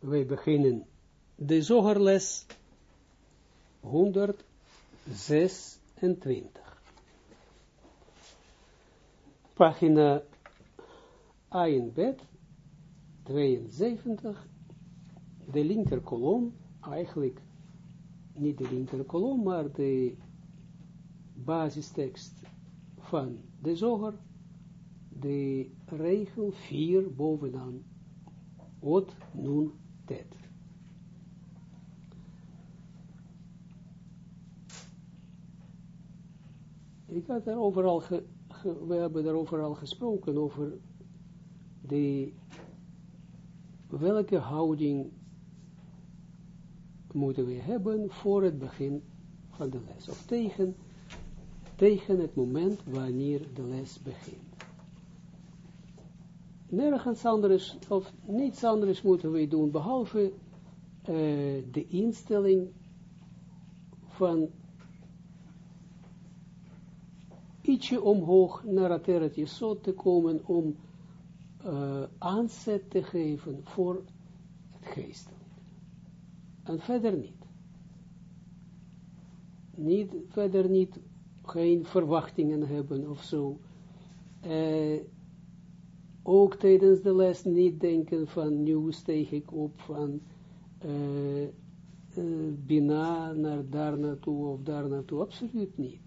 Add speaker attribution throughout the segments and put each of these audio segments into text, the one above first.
Speaker 1: wij beginnen de zogerles 126. Pagina 1 bed 72, de linker kolom, eigenlijk niet de linker kolom, maar de basistekst van de zoger, de regel 4 bovenaan, ot nun Ik had er overal, ge, we hebben er overal gesproken over de, welke houding moeten we hebben voor het begin van de les, of tegen, tegen het moment wanneer de les begint. Nergens anders, of niets anders moeten we doen, behalve uh, de instelling van ietsje omhoog naar het zo te komen om uh, aanzet te geven voor het geestelijk. En verder niet. Niet, verder niet, geen verwachtingen hebben of zo. Uh, ook tijdens de les niet denken van, nu steeg ik op van uh, uh, Bina naar daar of daar naartoe, absoluut niet.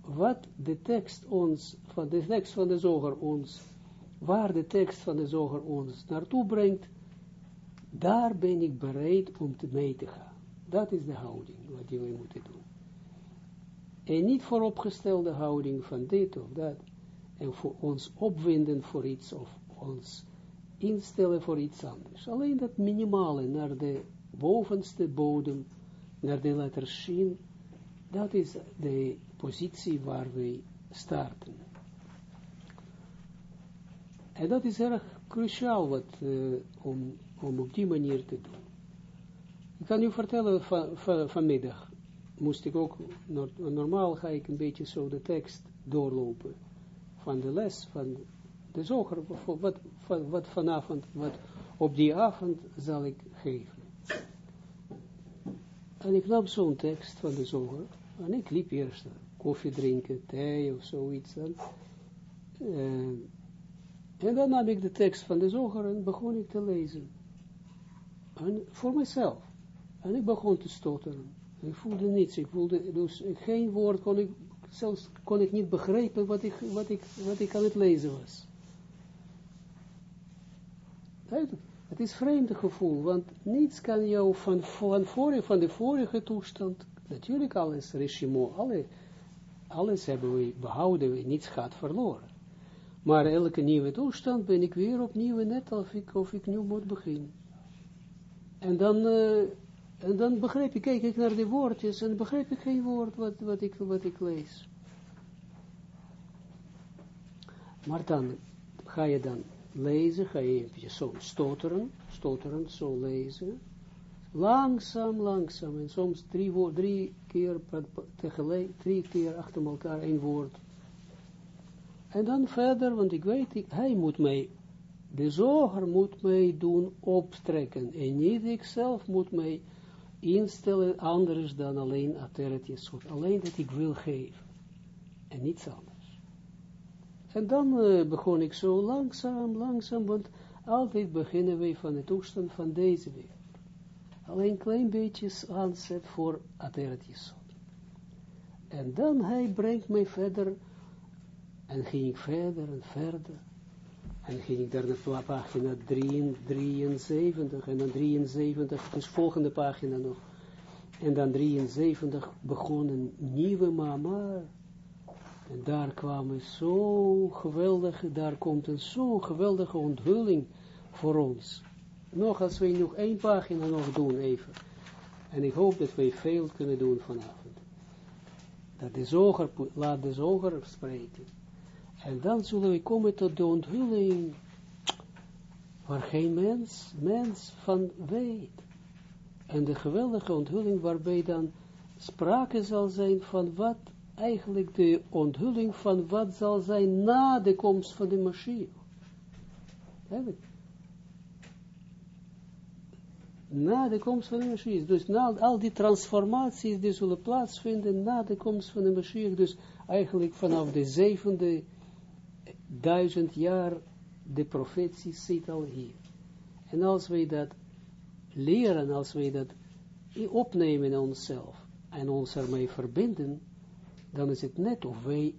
Speaker 1: Wat de tekst ons, van de tekst van de zoger ons, waar de tekst van de zoger ons naartoe brengt, daar ben ik bereid om te mee te gaan. Dat is de houding wat jullie moeten doen. En niet vooropgestelde houding van dit of dat en voor ons opwinden voor iets of ons instellen voor iets anders. Alleen dat minimale naar de bovenste bodem, naar de letter Shin, dat is de positie waar we starten. En dat is erg cruciaal wat, uh, om, om op die manier te doen. Ik kan u vertellen, van, van, vanmiddag moest ik ook, normaal ga ik een beetje zo de tekst doorlopen van de les, van de zoger, wat, wat, vanavond, wat op die avond zal ik geven. En ik nam zo'n tekst van de zoger, en ik liep eerst koffie drinken, thee of zoiets. En, uh, en dan nam ik de tekst van de zoger en begon ik te lezen. En voor mezelf. En ik begon te stotteren. Ik voelde niets, ik voelde dus geen woord kon ik zelfs kon ik niet begrijpen wat ik, wat ik, wat ik aan het lezen was. Het is vreemde gevoel, want niets kan jou van, van, vorige, van de vorige toestand, natuurlijk alles, regime, alle, alles hebben we behouden, niets gaat verloren. Maar elke nieuwe toestand ben ik weer opnieuw net of ik, of ik nu moet beginnen. En dan, uh, en dan begrijp ik, kijk ik naar de woordjes en begrijp ik geen woord wat, wat, ik, wat ik lees. Maar dan ga je dan lezen, ga je eventjes zo stoteren, stoteren, zo lezen. Langzaam, langzaam, en soms drie, woord, drie keer tegelijk, drie keer achter elkaar één woord. En dan verder, want ik weet, hij moet mij, de zoger moet mij doen optrekken. En niet ik zelf moet mij instellen anders dan alleen Ateret Yesod. Alleen dat ik wil geven. En niets anders. En dan uh, begon ik zo langzaam, langzaam, want altijd beginnen wij van de toestand van deze wereld. Alleen klein beetje aanzet voor Ateret Yesod. En dan hij brengt mij verder, en ging ik verder en verder. En ging ik daar naar pagina 73 en dan 73, dus volgende pagina nog. En dan 73 begon een nieuwe mama. En daar kwam zo geweldige, daar komt een zo geweldige onthulling voor ons. Nog als we nog één pagina nog doen even. En ik hoop dat wij veel kunnen doen vanavond. Dat zoger, laat de zoger spreken. En dan zullen we komen tot de onthulling waar geen mens, mens van weet. En de geweldige onthulling waarbij dan sprake zal zijn van wat eigenlijk de onthulling van wat zal zijn na de komst van de Mashiach. na de komst van de Mashiach. Dus na, al die transformaties die zullen plaatsvinden na de komst van de Mashiach. Dus eigenlijk vanaf de zevende duizend jaar, de profetie zit al hier. En als wij dat leren, als wij dat opnemen in onszelf en ons ermee verbinden, dan is het net of wij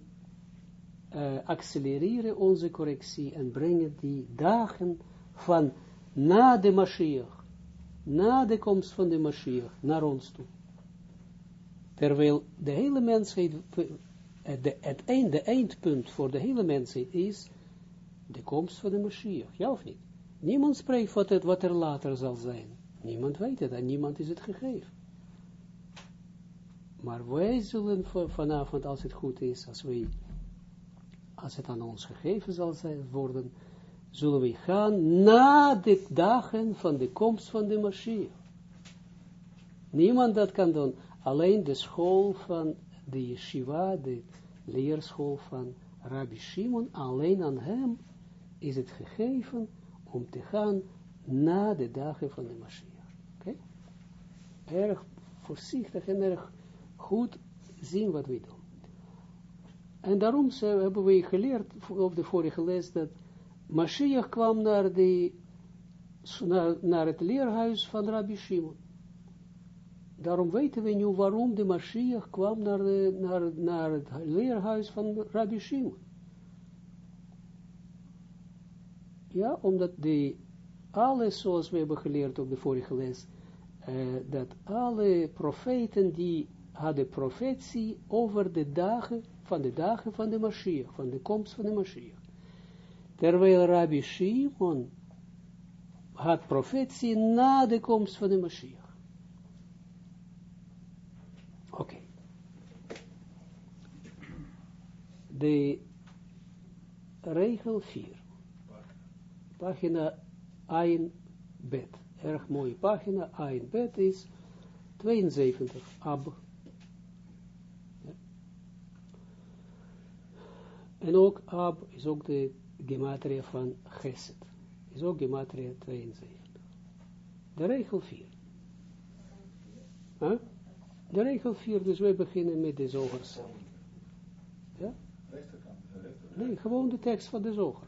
Speaker 1: uh, accelereren onze correctie en brengen die dagen van na de Mashiach, na de komst van de Mashiach, naar ons toe. Terwijl de hele mensheid, de, het eindpunt voor de hele mensheid is de komst van de Mashiach, ja of niet? Niemand spreekt wat, het, wat er later zal zijn. Niemand weet het en niemand is het gegeven. Maar wij zullen vanavond, als het goed is, als, wij, als het aan ons gegeven zal zijn, worden, zullen we gaan na de dagen van de komst van de Mashiach. Niemand dat kan doen, alleen de school van de yeshiva, de leerschool van Rabbi Shimon, alleen aan hem is het gegeven om te gaan na de dagen van de Mashiach. Oké? Erg voorzichtig en erg goed zien wat we doen. En daarom hebben we geleerd op de vorige les dat Mashiach kwam naar, de, naar het leerhuis van Rabbi Shimon. Daarom weten we nu waarom de Mashiach kwam naar, naar, naar het leerhuis van Rabbi Shimon. Ja, omdat de, alles zoals we hebben geleerd op de vorige les, uh, dat alle profeten die hadden profetie over de dagen, van de dagen van de Mashiach, van de komst van de Mashiach. Terwijl Rabbi Shimon had profetie na de komst van de Mashiach. Oké. Okay. De regel 4. Pagina 1 bet. Erg mooie pagina. 1 bet is 72. Ab. En ook Ab is ook de gematria van Geset. Is ook gematria 72. De regel 4. Huh? De regel 4, dus wij beginnen met de zogers. Ja? Nee, gewoon de tekst van de zoger.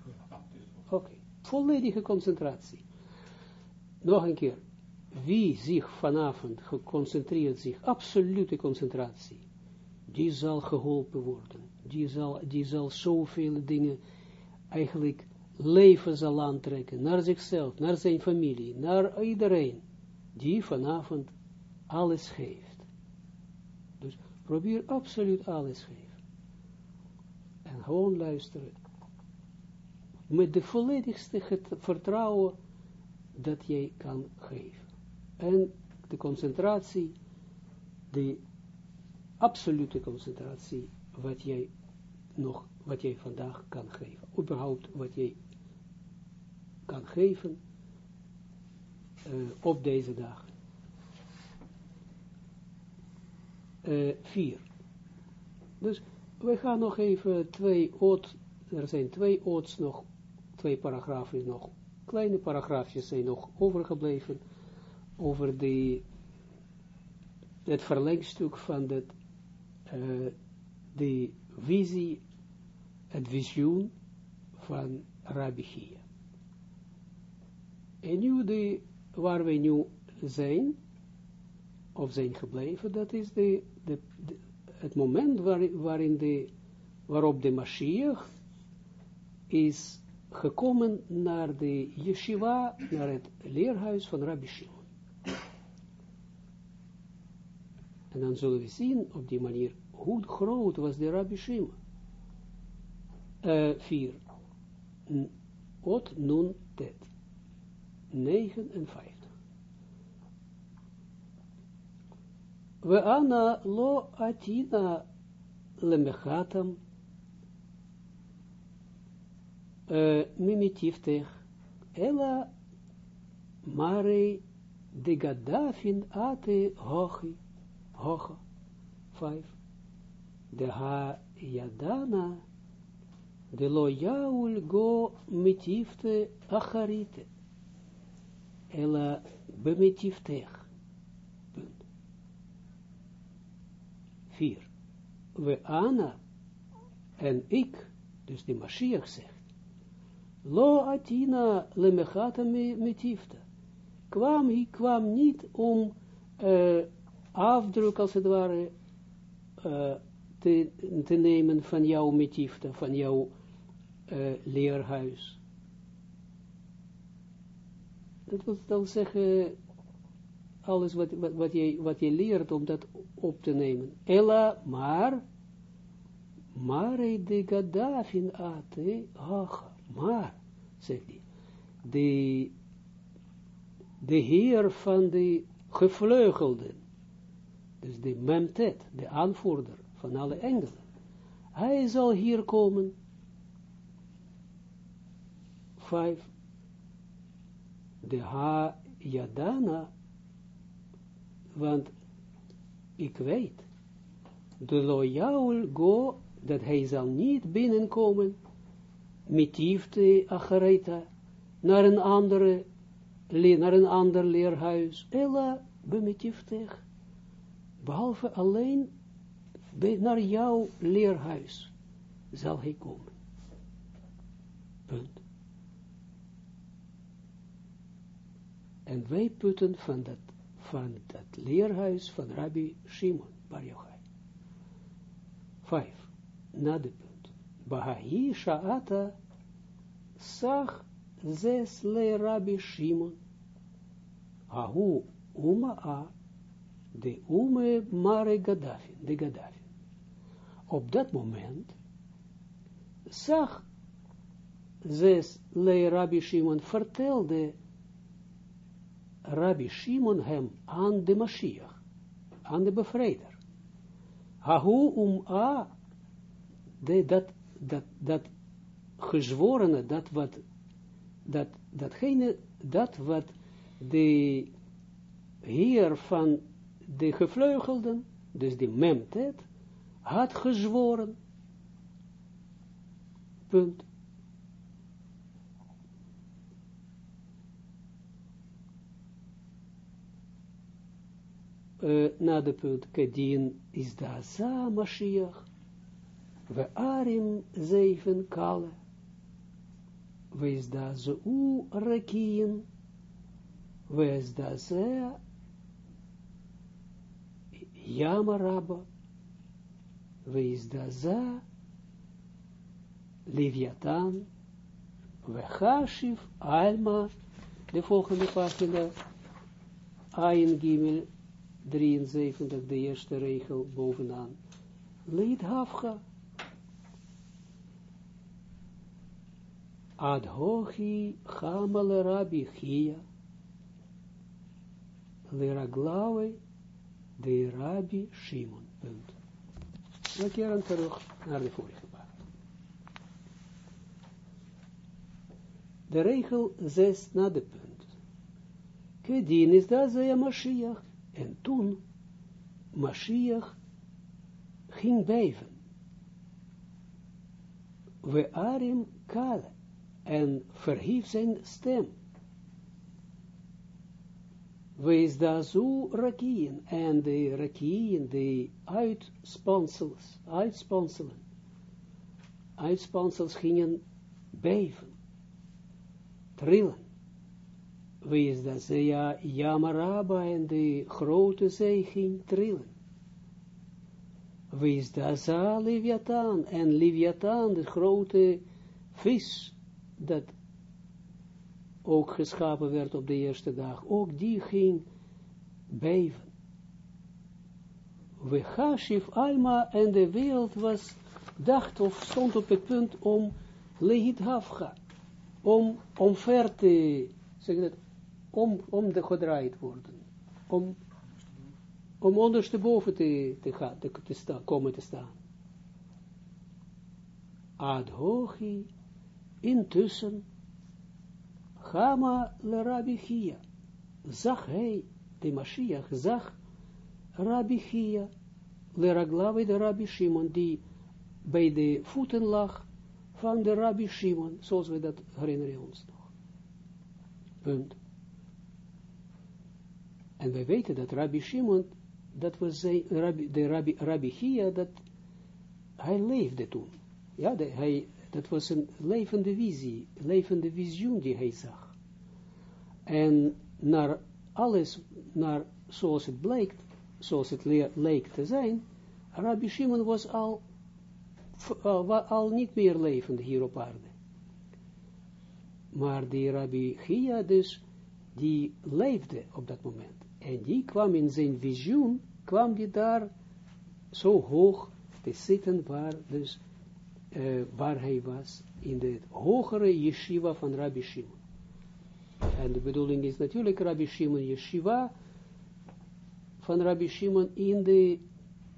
Speaker 1: Oké, okay. volledige concentratie. Nog een keer. Wie zich vanavond geconcentreerd zich, absolute concentratie, die zal geholpen worden. Die zal, die zal zoveel dingen eigenlijk leven zal aantrekken, naar zichzelf, naar zijn familie, naar iedereen, die vanavond alles geeft. Dus probeer absoluut alles geven. Gewoon luisteren. Met de volledigste vertrouwen dat jij kan geven. En de concentratie, de absolute concentratie, wat jij nog, wat jij vandaag kan geven. Überhaupt wat jij kan geven uh, op deze dag. Uh, vier. Dus we gaan nog even twee oot, er zijn twee oots nog, twee paragrafen nog, kleine paragraafjes zijn nog overgebleven over het verlengstuk van uh, de visie, het visioen van Rabbi. En nu de, waar wij nu zijn, of zijn gebleven, dat is de, het moment waar, waarin de, waarop de Mashiach is gekomen naar de yeshiva, naar het leerhuis van Rabbi Shimon. En dan zullen we zien op die manier hoe groot was de Rabbi Shimon. Uh, vier. Ot nun tet. 59. We ana lo atina lemechatam mimitiftech ela mare de gadafin ate hochi hocha. Vijf. De ha yadana de lo jaul go mitifte acharite. ela bemetiftech. 4. We Anna en ik, dus de Mashiach zegt, Lo atina lemechata metifta. Kwam, hij kwam niet om eh, afdruk, als het ware, eh, te, te, nemen van jouw mitifta, van jouw eh, leerhuis. Dat wil dan zeggen, alles wat, wat, wat, je, wat je leert om dat op te nemen. Ella, maar, maar de Gaddafin ate, ach, maar, zegt hij, de, de heer van de gevleugelden, dus de memtet, de aanvoerder van alle engelen, hij zal hier komen, vijf, de ha yadana, want ik weet, de loyaal go, dat hij zal niet binnenkomen, met liefde achareta, naar een andere, naar een ander leerhuis, ella bemetieftig, behalve alleen naar jouw leerhuis zal hij komen. Punt. En wij putten van dat, van dat leerhuis van Rabbi Shimon Bar Yochai. Vijf. Na de punt. Sha'ata Sach zes le Rabbi Shimon. Ahu Uma A de Ume Mare Gaddafin, de Gaddafin. Op dat moment zag zes le Rabbi Shimon vertelde Rabbi Shimon hem aan de Mashiach, aan de bevrijder. Hahu um a, de, dat, dat, dat gezworene, dat wat, dat, datgene, dat wat de heer van de gevleugelden, dus de memtet, had gezworen. Punt. Uh, na de punt, kedien is da za Mashiach, we arim zeven kale, we is da ze u rekien, we is da ze yamaraba, we is da za Leviathan, we chashiv alma, de volgende pagina, Ayin Gimel 73, de eerste regel bovenaan. Leid hafga. Ad hochi chamale rabbi chia. De rabbi Shimon. Punt. We keren terug naar de vorige paar. De regel 6 na de punt. Kedin is dat ze Mashiach. En toen Mashiach ging beven. We arim kale en verhief zijn stem. Wees daar zo rakien en de rakien, de uitspansels, uitspanselen, uitspansels gingen beven, trillen wees dat ze ja Yamaraba en de grote zee ging trillen. Wees dat ze Leviathan en Leviathan, de grote vis, dat ook geschapen werd op de eerste dag, ook die ging beven. We Hashif Alma en de wereld was, dacht of stond op het punt om Lehit Hafga, om, om ver te, zeg dat, om, om de gedraaid worden. Om, om ondersteboven te, te, gaan, te, komen te staan. Ad hochi, intussen, Gama le Rabbi Chia, zag hij, de Mashiach, zag Rabbi Chia, le Raglawe de Rabbi Shimon, die bij de voeten lag van de Rabbi Shimon, zoals we dat herinneren ons nog. Punt. En wij weten dat Rabbi Shimon, dat was zijn, Rabbi, de Rabbi, Rabbi dat hij leefde toen. Ja, de, hij, dat was een levende visie, levende visioen die hij zag. En naar alles, naar zoals het blijkt, zoals het leek te zijn, Rabbi Shimon was al, al, al niet meer levend hier op aarde. Maar die Rabbi Chia dus, die leefde op dat moment. En die kwam in zijn visioen, kwam die daar zo hoog te zitten waar, dus, uh, waar hij was, in de hogere yeshiva van Rabbi Shimon. En de bedoeling is natuurlijk Rabbi Shimon yeshiva, van Rabbi Shimon in de,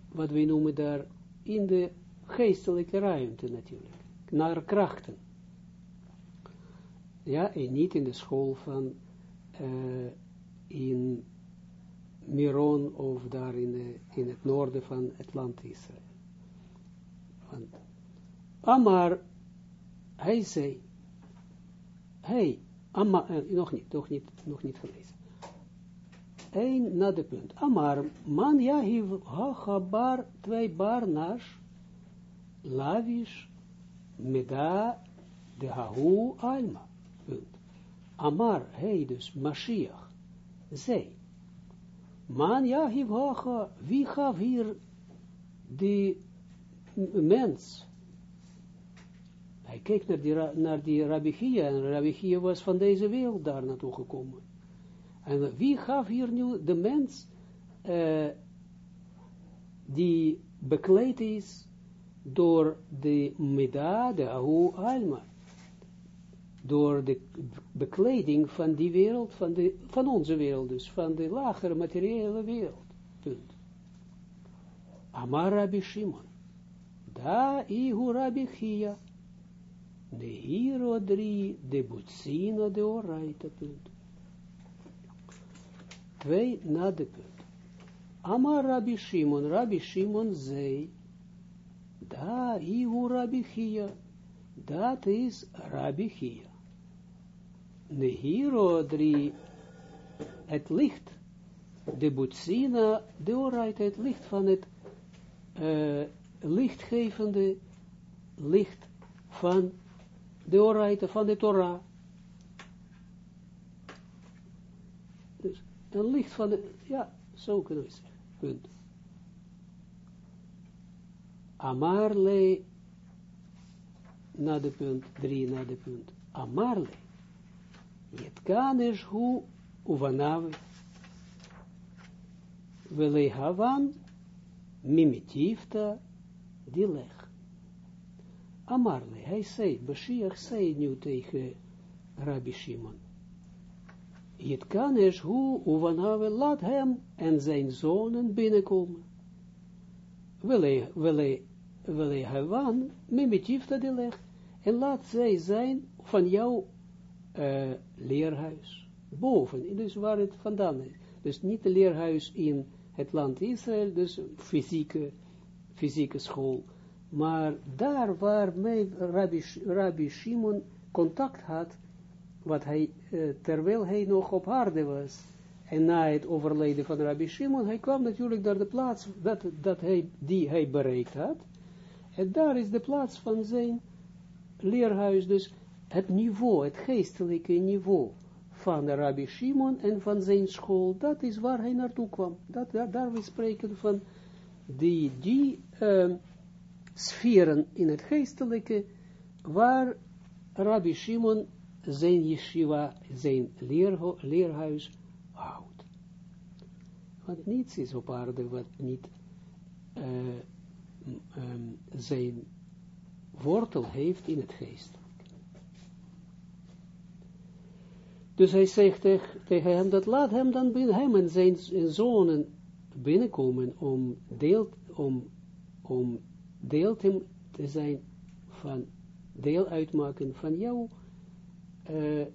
Speaker 1: wat wij noemen daar, in de geestelijke ruimte natuurlijk, naar krachten. Ja, en niet in de school van, uh, in Miron of daar in, de, in het noorden van het land Israël. Want Amar, hij zei, hij, Amar, eh, nog niet, nog niet, nog niet gelezen. Eén na de punt. Amar, man yahiv ha twee bar nash, lavish, meda, de hahu alma. Punt. Amar, hij dus, Mashiach, zei, Man ja, wie gaf hier die mens? Hij keek naar die, naar die Rabbichia, en Rabbichia was van deze wereld daar naartoe gekomen. En wie gaf hier nu de mens uh, die bekleed is door de Mida, de Ahu Alma? Door de bekleding van die wereld, van, de, van onze wereld dus, van de lagere materiële wereld. Punt. Amar Rabbi Shimon. Da ihu Rabbi Chia. De hiro drie, de butsina de oraita. Punt. Twee na de punt. Amar Rabbi Shimon, Rabbi Shimon zei, da ihu Rabbi. Dat is Rabbi Chia. Nehiro drie, het licht, de butsina, de oorheid, het licht van het uh, lichtgevende licht van de oorheid van de Torah. Dus een licht van de, ja, zo kunnen we zeggen, punt. Amarle, na de punt, drie na de punt, Amarle, Yetkanesh hu uvanav havan mimitifta dilech. Amarle, hij zei, Bashiach zei nu tegen Rabbi Shimon. Yetkanesh hu uvanav, laat hem en zijn zonen binnenkomen. Wilei havan mimitifta dilech. En laat zij zijn van jou uh, leerhuis. Boven, dus waar het vandaan is. Dus niet de leerhuis in het land Israël, dus fysieke, fysieke school. Maar daar waar mij Rabbi, Rabbi Shimon contact had, wat hij, uh, terwijl hij nog op aarde was, en na het overlijden van Rabbi Shimon, hij kwam natuurlijk naar de plaats dat, dat hij, die hij bereikt had. En daar is de plaats van zijn leerhuis. Dus het niveau, het geestelijke niveau van Rabbi Shimon en van zijn school, dat is waar hij naartoe kwam. Dat, daar, we spreken van die, die uh, sferen in het geestelijke, waar Rabbi Shimon zijn yeshiva, zijn leer, leerhuis houdt. Want niets is op aarde wat niet uh, um, zijn wortel heeft in het geest. Dus hij zegt tegen hem, dat laat hem dan binnen, hem en zijn zonen binnenkomen om deel, om, om deel te zijn van, deel uitmaken van jouw uh,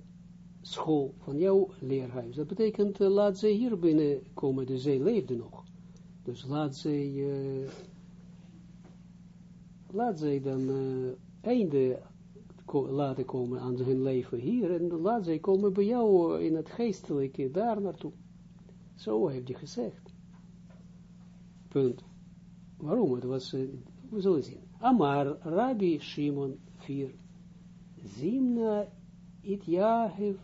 Speaker 1: school, van jouw leerhuis. Dat betekent, uh, laat ze hier binnenkomen, dus zij leefde nog. Dus laat zij, uh, laat zij dan einde laten komen aan hun leven hier, en laat zij komen bij jou in het geestelijke, daar naartoe. Zo heeft hij gezegd. Punt. Waarom? Het was, uh, we zullen zien. Amar Rabbi Shimon 4. Zimna it Yahiv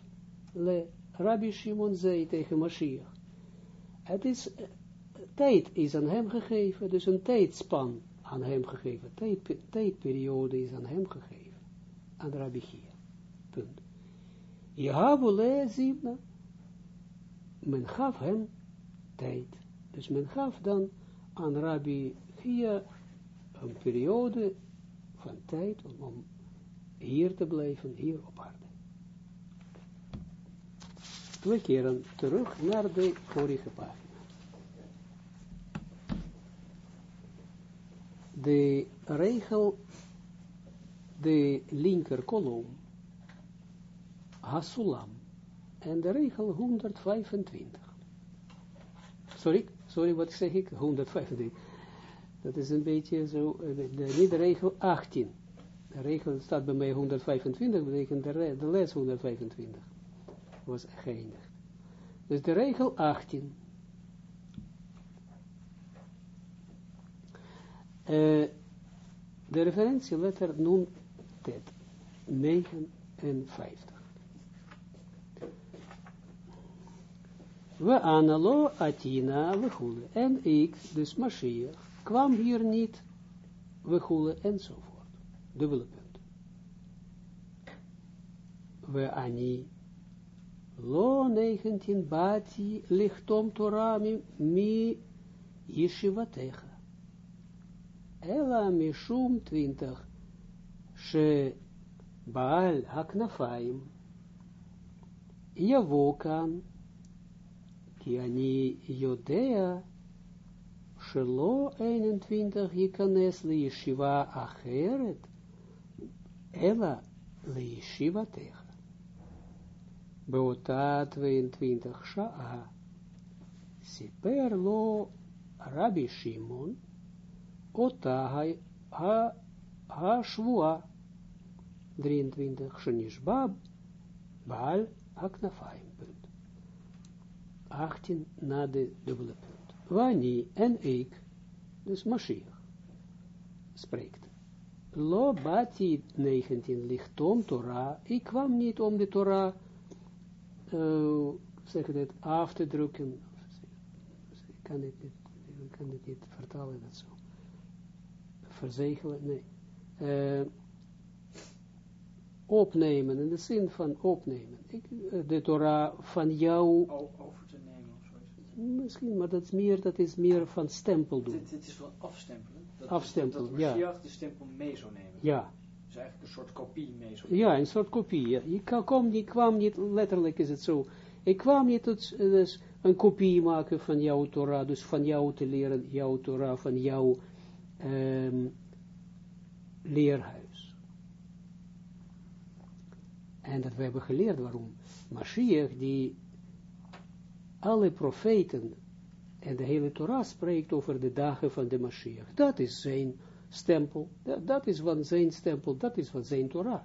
Speaker 1: le Rabbi Shimon zei tegen Mashiach. Het is, uh, tijd is aan hem gegeven, dus een tijdspan aan hem gegeven. Tijd, tijdperiode is aan hem gegeven. Aan Rabbi Chia. Punt. Jehavole Zimna. Men gaf hem tijd. Dus men gaf dan aan Rabbi via een periode van tijd om, om hier te blijven, hier op aarde. We keren terug naar de vorige pagina. De regel, de linker kolom, Hasulam, en de regel 125. Sorry, sorry, wat zeg ik? 125. Dat is een beetje zo, de, niet de regel 18. De regel staat bij mij 125, betekent de, de les 125. Was geëindigd. Dus de regel 18. Uh, de referentieletter noemt het 59. We analo atina we goelen. En ik, dus Mashiach, kwam hier niet, we goelen enzovoort. Dubbele punt. We ani lo 19 bati lichtom Torah mi yeshivatecha. Ela mishum 20 she baal haknafaim yavo kan ki ani jodea Shelo 21 Yikanes li yeshiva acheret, Ela li yeshiva techa. Beota 22 Sha'a. Rabbi Shimon, Ota ha, ha shvua 23 Shenishbab, Baal Aknafaim. 18 na de dubbele Wani en ik, dus Mashiach, spreekt. Lo bati 19 lichtom Torah, ik kwam niet om de Torah, uh, zeg het, af te drukken, ik kan het niet, ik kan het niet vertalen, dat zo, verzegelen, nee, uh, opnemen, in de zin van opnemen, ik, de Torah van jou,
Speaker 2: over
Speaker 1: Misschien, maar dat is meer, dat is meer van stempel doen.
Speaker 2: Dit, dit is van afstempelen. Dat,
Speaker 1: afstempelen,
Speaker 2: dat,
Speaker 1: ja.
Speaker 2: Dat de stempel mee zou nemen.
Speaker 1: Ja.
Speaker 2: Dus eigenlijk een soort kopie mee zou
Speaker 1: nemen. Ja, een soort kopie. Ja. Je kwam niet, kwam niet, letterlijk is het zo. Ik kwam niet tot, dus een kopie maken van jouw Torah, dus van jou te leren, jouw Torah, van jouw um, leerhuis. En dat we hebben geleerd waarom. Mashiach, die alle profeten en de hele Torah spreekt over de dagen van de Mashiach. Dat is zijn stempel, dat, is van zijn stempel, dat is van zijn Torah.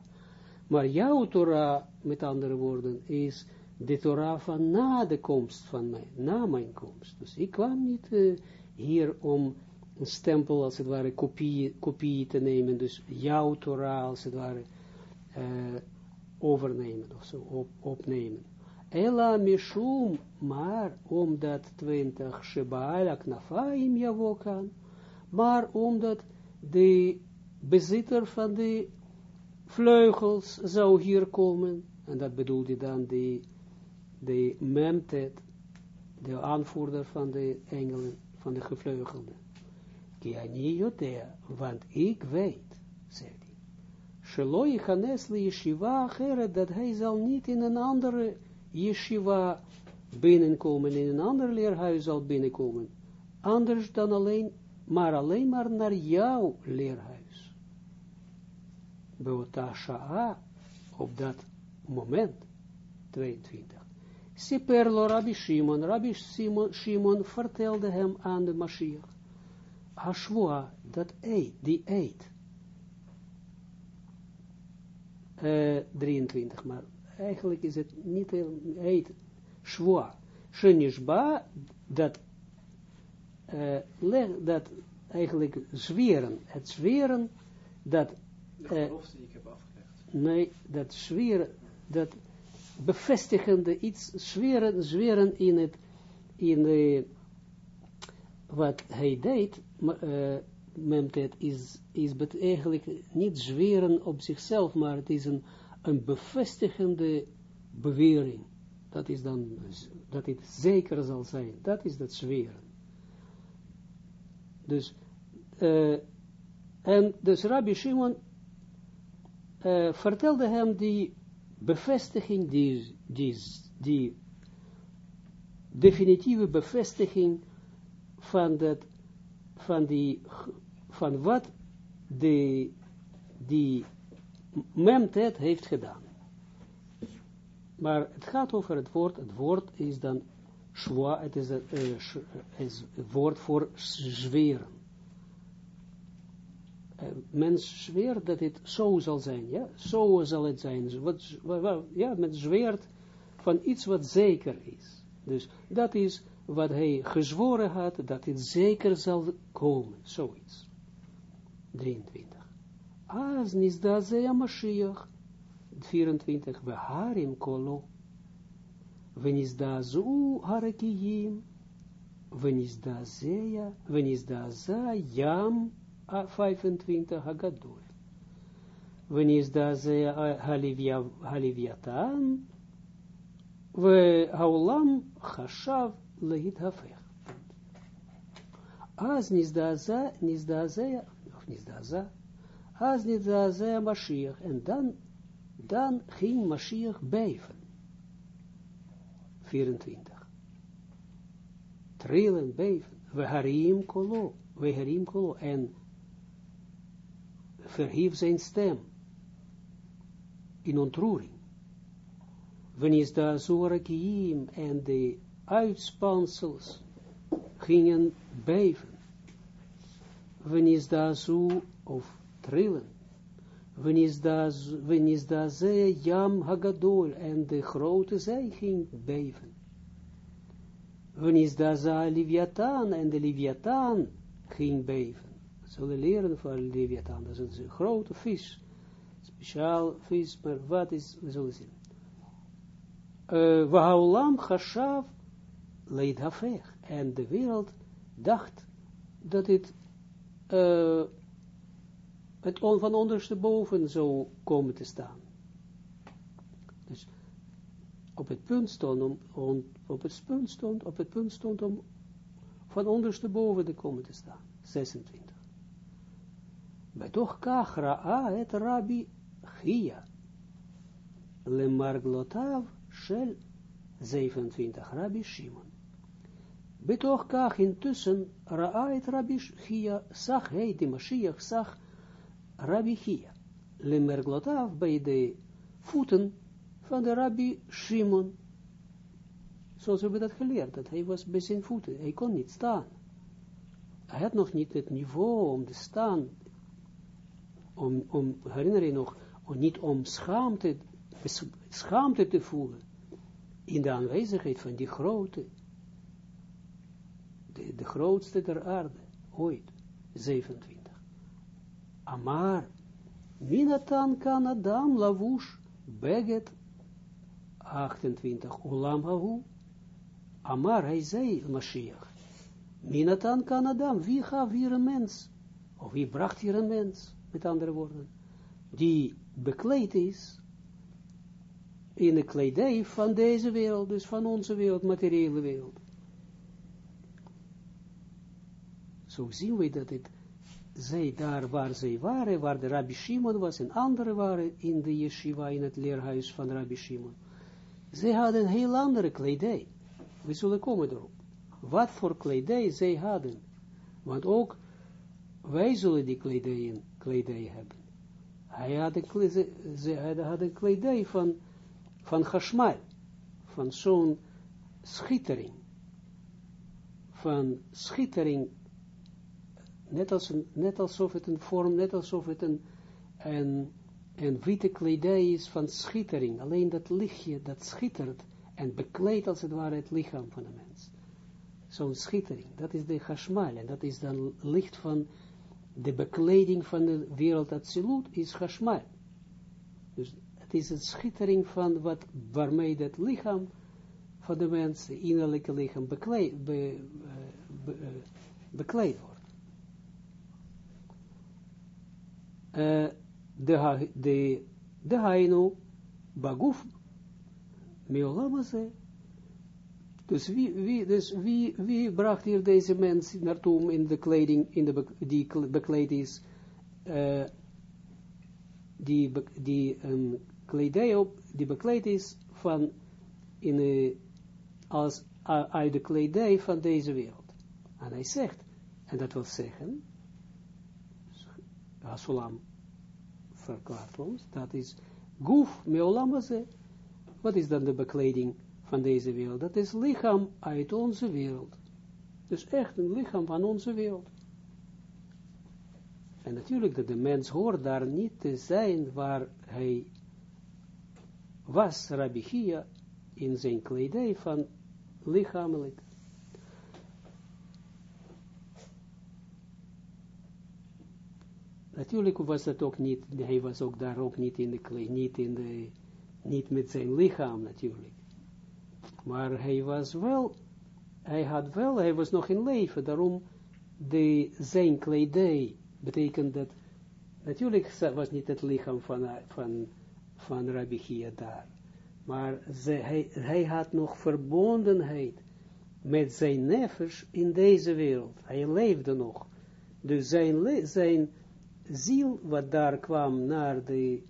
Speaker 1: Maar jouw Torah, met andere woorden, is de Torah van na de komst van mij, na mijn komst. Dus ik kwam niet uh, hier om een stempel, als het ware, kopie, kopie te nemen, dus jouw Torah, als het ware, uh, overnemen of zo, op, opnemen. Ela mishum, maar omdat 20 Shebaal knafaim javokan, maar omdat de bezitter van de vleugels zou hier komen, en dat bedoelde dan de, de memtet, de aanvoerder van de engelen, van de gevleugelden. Kiani jotea, want ik weet, Sheloi Hanes li yeshiva dat hij zal niet in een andere yeshiva binnenkomen, in een ander leerhuis zal binnenkomen, anders dan alleen, maar alleen maar naar jouw leerhuis. Beota sha'a, op dat moment, 22. Siperlo Rabbi Shimon, Rabbi Shimon, Shimon vertelde hem aan de Mashiach, Hashua, dat eet, die eet. Uh, 23, maar eigenlijk is het niet heel, heet shwa. Shenishba, dat, uh, dat eigenlijk zweren, het zweren, dat...
Speaker 2: De gelofte die ik heb afgelegd.
Speaker 1: Nee, dat zweren, dat bevestigende iets, zweren, zweren in het, in de, wat hij deed, uh, memtet is, is eigenlijk niet zweren op zichzelf, maar het is een, een bevestigende bewering. Dat is dan, dat het zeker zal zijn. Dat is dat zweren. Dus, uh, en dus Rabbi Shimon uh, vertelde hem die bevestiging, die, die, die definitieve bevestiging van dat, van die, van wat de, die memtet heeft gedaan. Maar het gaat over het woord, het woord is dan schwa, het is, een, uh, is het woord voor zweren. Mens zweert dat het zo zal zijn, ja, zo zal het zijn. Wat, wat, ja, met zweert van iets wat zeker is. Dus dat is wat hij gezworen had, dat het zeker zal komen, zoiets. 23. Az nizdazea zea Mashiach, 24. We harim kolo, we nizda zu harakiyim, we nisda zea, we nisda za 25. Hagadol. We Nizdazea. haliviatan, we haulam chashav lehit hafech. Аз Asnidaza, Asnidaza Mashiach. En dan, dan ging Mashiach beven. 24. Trillen, beven. We harim kolo, we harim kolo. En verhief zijn stem in ontroering. Wanneer de Zorakiim en de uitspansels gingen beven. Zo of trillen. Ze jam hagadol, en de grote zij ging beven. Wenisda za Liviatan, en de Liviatan ging beven. Zullen leren van Liviatan, dat is een grote vis. Speciaal vis, maar wat is, we zullen zien. Wahaulam chashav leid hafech. En de wereld dacht dat het uh, het on, van ondersteboven zou komen te staan. Dus op het punt stond, om, op het punt stond, op het punt stond om van ondersteboven te komen te staan. 26. Betoch kachra het rabbi Chia. Le marglotav shel 27 rabbi Shimon. Betoch kach intussen ra'a het rabbi Chia, zag hij, de Mashiach zag Rabbi Chia, lemerglotav bij de voeten van de Rabbi Shimon. Zoals we hebben dat geleerd, dat hij was bij zijn voeten, hij kon niet staan. Hij had nog niet het niveau om te staan, om, om herinner je nog, om niet om schaamte, schaamte te voelen, in de aanwezigheid van die grote, de, grootste der aarde, ooit, 27. Amar, Minatan kan Adam lavush beget 28 Ulam hahu. Amar, hij zei, Mashiach. Minatan kan Adam, wie gaf hier een mens? Of wie bracht hier een mens, met andere woorden, die bekleed is in de kledij van deze wereld, dus van onze wereld, materiële wereld. Zo zien we dat het zij daar waar zij waren, waar de Rabbi Shimon was, en anderen waren in de yeshiva, in het leerhuis van Rabbi Shimon. Zij hadden heel andere kledij. We zullen komen erop. Wat voor kledij zij hadden. Want ook wij zullen die kledij, hebben. Hij had een, kledij van, van Hashmal. Van zo'n schittering. Van schittering net, als net alsof het een vorm, net alsof het een, een, witte kledij is van schittering. Alleen dat lichtje, dat schittert en bekleedt als het ware het lichaam van de mens. Zo'n schittering, dat is de chashmal, en dat is dan licht van de bekleding van de wereld absoluut, is chashmal. Dus het is een schittering van wat, waarmee dat lichaam van de mens, het innerlijke lichaam, bekleed, be, be, be, bekleed wordt. Uh, de, de, de hainu, baguf, meolamaze. Dus wie, wie, dus wie, wie bracht hier deze mens naartoe in de kleding, in de die bekleed is, uh, die, die um, kledij op, die bekleed is van, in, uh, als, uit de kledij van deze wereld. En hij zegt, en dat wil zeggen, Hasulam verklaart ons, dat is Guf meolamaze. Wat is dan de bekleding van deze wereld? Dat is lichaam uit onze wereld. Dus echt een lichaam van onze wereld. En natuurlijk dat de mens hoort daar niet te zijn waar hij was, Rabbi in zijn kledij van lichamelijk. Natuurlijk was dat ook niet, hij was ook daar ook niet in de kledij, niet in de, niet met zijn lichaam natuurlijk. Maar hij was wel, hij had wel, hij was nog in leven, daarom de, zijn kledij betekent dat, natuurlijk was niet het lichaam van, van, van Rabbi Gia daar, maar ze, hij, hij had nog verbondenheid met zijn nefers in deze wereld. Hij leefde nog. Dus zijn, zijn ziel, wat daar kwam naar, de,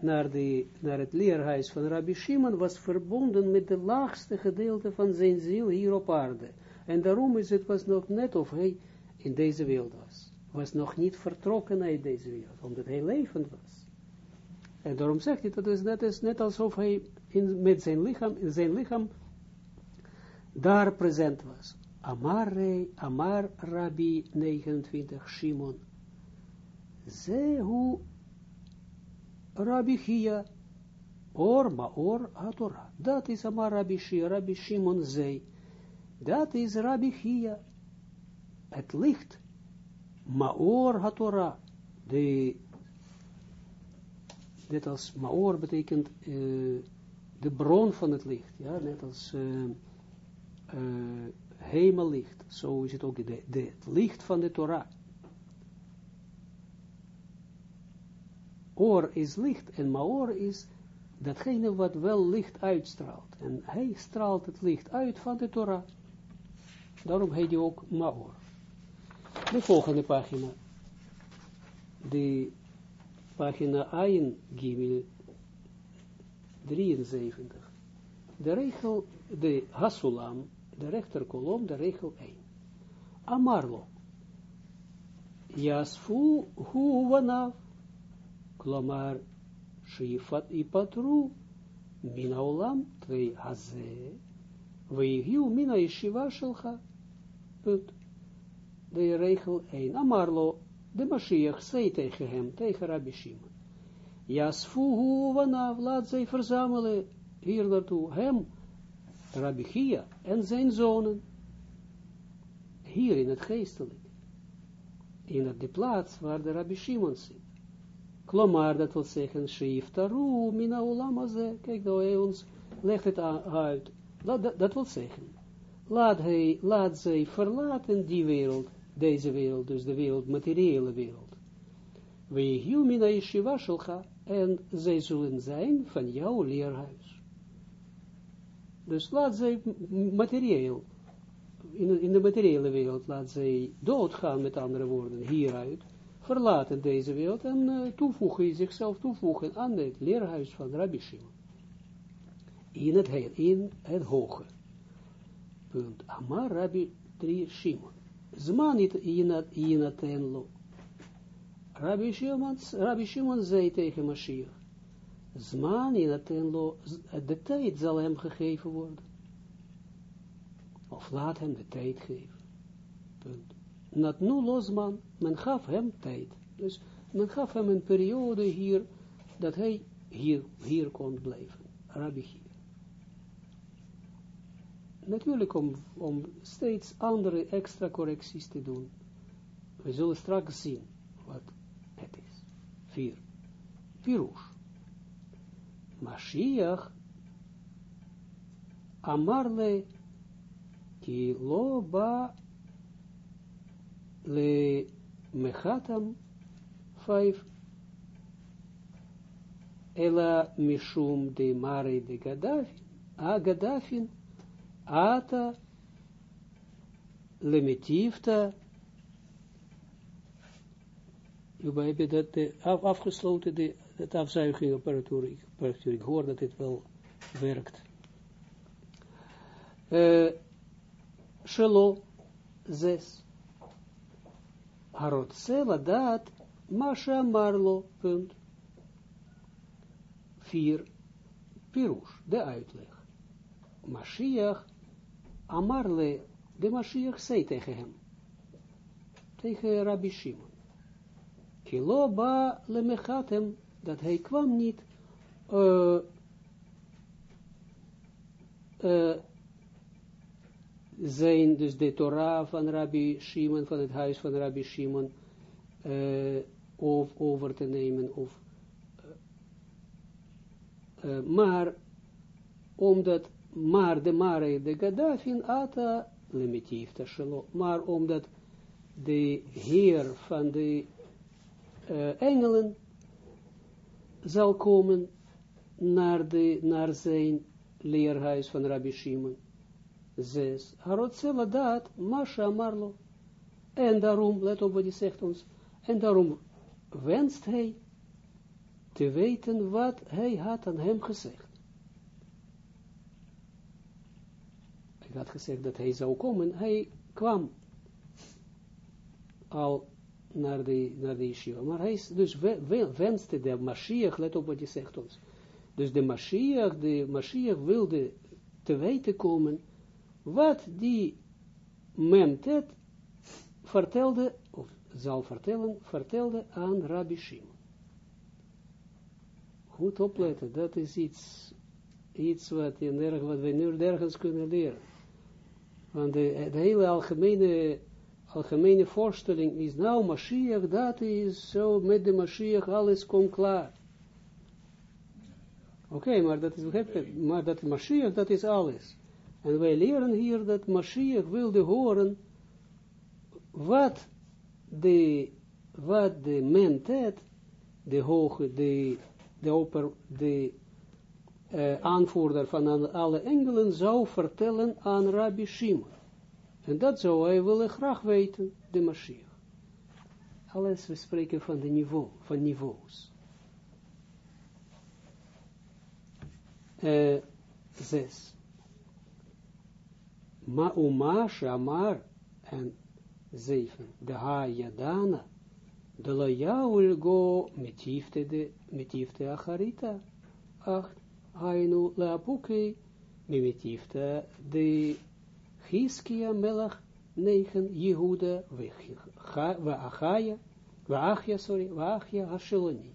Speaker 1: naar, de, naar het leerhuis van Rabbi Shimon, was verbonden met de laagste gedeelte van zijn ziel hier op aarde. En daarom is het was nog net of hij in deze wereld was. Was nog niet vertrokken uit deze wereld, omdat hij levend was. En daarom zegt hij, dat is net, is net alsof hij in, met zijn lichaam, in zijn lichaam daar present was. Amar, Amar Rabbi 29, Shimon, Zehu Rabbi Chia, Or Maor HaTorah. Dat is Amar Rabbi Shia, Rabbi Shimon zei. Dat is Rabbi Chia. Het licht. Maor HaTorah. De, als Maor betekent uh, de bron van het licht. Ja, net als uh, uh, hemellicht. Zo is het ook de, de, het licht van de Torah. Oor is licht en Maor is datgene wat wel licht uitstraalt. En hij straalt het licht uit van de Torah. Daarom heet hij ook Maor. De volgende pagina. De pagina Ayin Gimel 73. De regel, de Hasulam, de rechterkolom, de regel 1. Amarlo. Yasfu hu vanaf Shifat ipatru, Mina olam, twee haze, Weigiu mina yeshiva shelcha. Punt. De regel 1. Amarlo, de Mashiach, zei tegen hem, tegen Rabbi Shimon. Jasfuhu vanav, laat zij verzamelen hier naartoe, hem, Rabbi Chia en zijn zonen. Hier in het geestelijk. In de plaats waar de Rabbi Shimon zit. Klomar, dat wil zeggen, Shiftaru, mina ulamaze. Kijk, dat hij ons legt het uit. Dat, dat, wil zeggen, laat, hij, laat zij verlaten die wereld, deze wereld, dus de wereld, materiële wereld. Wehiu mina yeshiva en zij zullen zijn van jouw leerhuis. Dus laat zij materieel, in, in de materiële wereld, laat zij doodgaan, met andere woorden, hieruit, verlaten deze wereld en uh, toevoegen, zichzelf toevoegen aan het leerhuis van Rabbi Shimon. In het, in het hoge. Punt. Amar Rabbi 3 Shimon. Zman inaten lo. Rabbi Shimon, Rabbi Shimon zei tegen Mashiach. Zman inaten lo. De tijd zal hem gegeven worden. Of laat hem de tijd geven. Punt nu losman, men gaf hem tijd. Dus men gaf hem een periode hier, dat hij hier, hier kon blijven. Rabbi hier. natuurlijk om, om steeds andere extra correcties te doen. We zullen straks zien wat het is. Vier. Pirush. Mashiach Amarle ki lo ba le mechatam vijf. ela mishum de mare de gadafin a gadafin ata lemitifta Hierbij heb je dat af, afgesloten, de, dat afzuigingapparatuur. Ik, apparatuur, ik hoor dat dit wel werkt. Uh, Shelo 6. Harotseva dat Masha Marlo, punt. vier Pirush, de uitleg. Mashiach, Amarle, de Mashiach zei tegen hem, tegen Rabbi Shimon. Kiloba lemechatem, dat hij kwam niet uh, uh, zijn dus de Torah van Rabbi Shimon, van het huis van Rabbi Shimon, uh, of over te nemen, of, uh, maar, omdat, maar de Mare de Gaddafin ata limitief shelo, maar omdat de Heer van de engelen zal komen naar, de, naar zijn leerhuis van Rabbi Shimon. Zes. Harotzela dat, Masha Marlo. En daarom, let op wat hij zegt ons, en daarom wenst hij te weten wat hij had aan hem gezegd. Hij had gezegd dat hij zou komen, hij kwam al naar de, naar de Yeshiva. Maar hij dus wenste de Mashiach, let op wat hij zegt ons. Dus de Mashiach, de Mashiach wilde te weten komen wat die Memtet vertelde, of zal vertellen, vertelde aan Rabbi Shimon. Goed opletten, dat is iets, iets wat, nerg, wat we nu nergens kunnen leren. Want de, de hele algemene, algemene voorstelling is, nou, Mashiach, dat is zo, met de Mashiach, alles komt klaar. Oké, maar dat is, maar dat Mashiach, dat is alles. En wij leren hier dat Mashiach wilde horen wat de, wat de mentet, de hoge, de, de, oper, de uh, aanvoerder van alle engelen zou vertellen aan Rabbi Shimon. En dat zou hij willen graag weten, de Mashiach. Alles, we spreken van de niveau, van niveaus. Uh, zes. Ma uma shamar en zeven. De ha yadana. De lo jaul go metifte de metifte acharita. Acht. Hainu leapuke metifte de Hiskia melach negen Jehuda we Achaya we Achia sorry we Achia.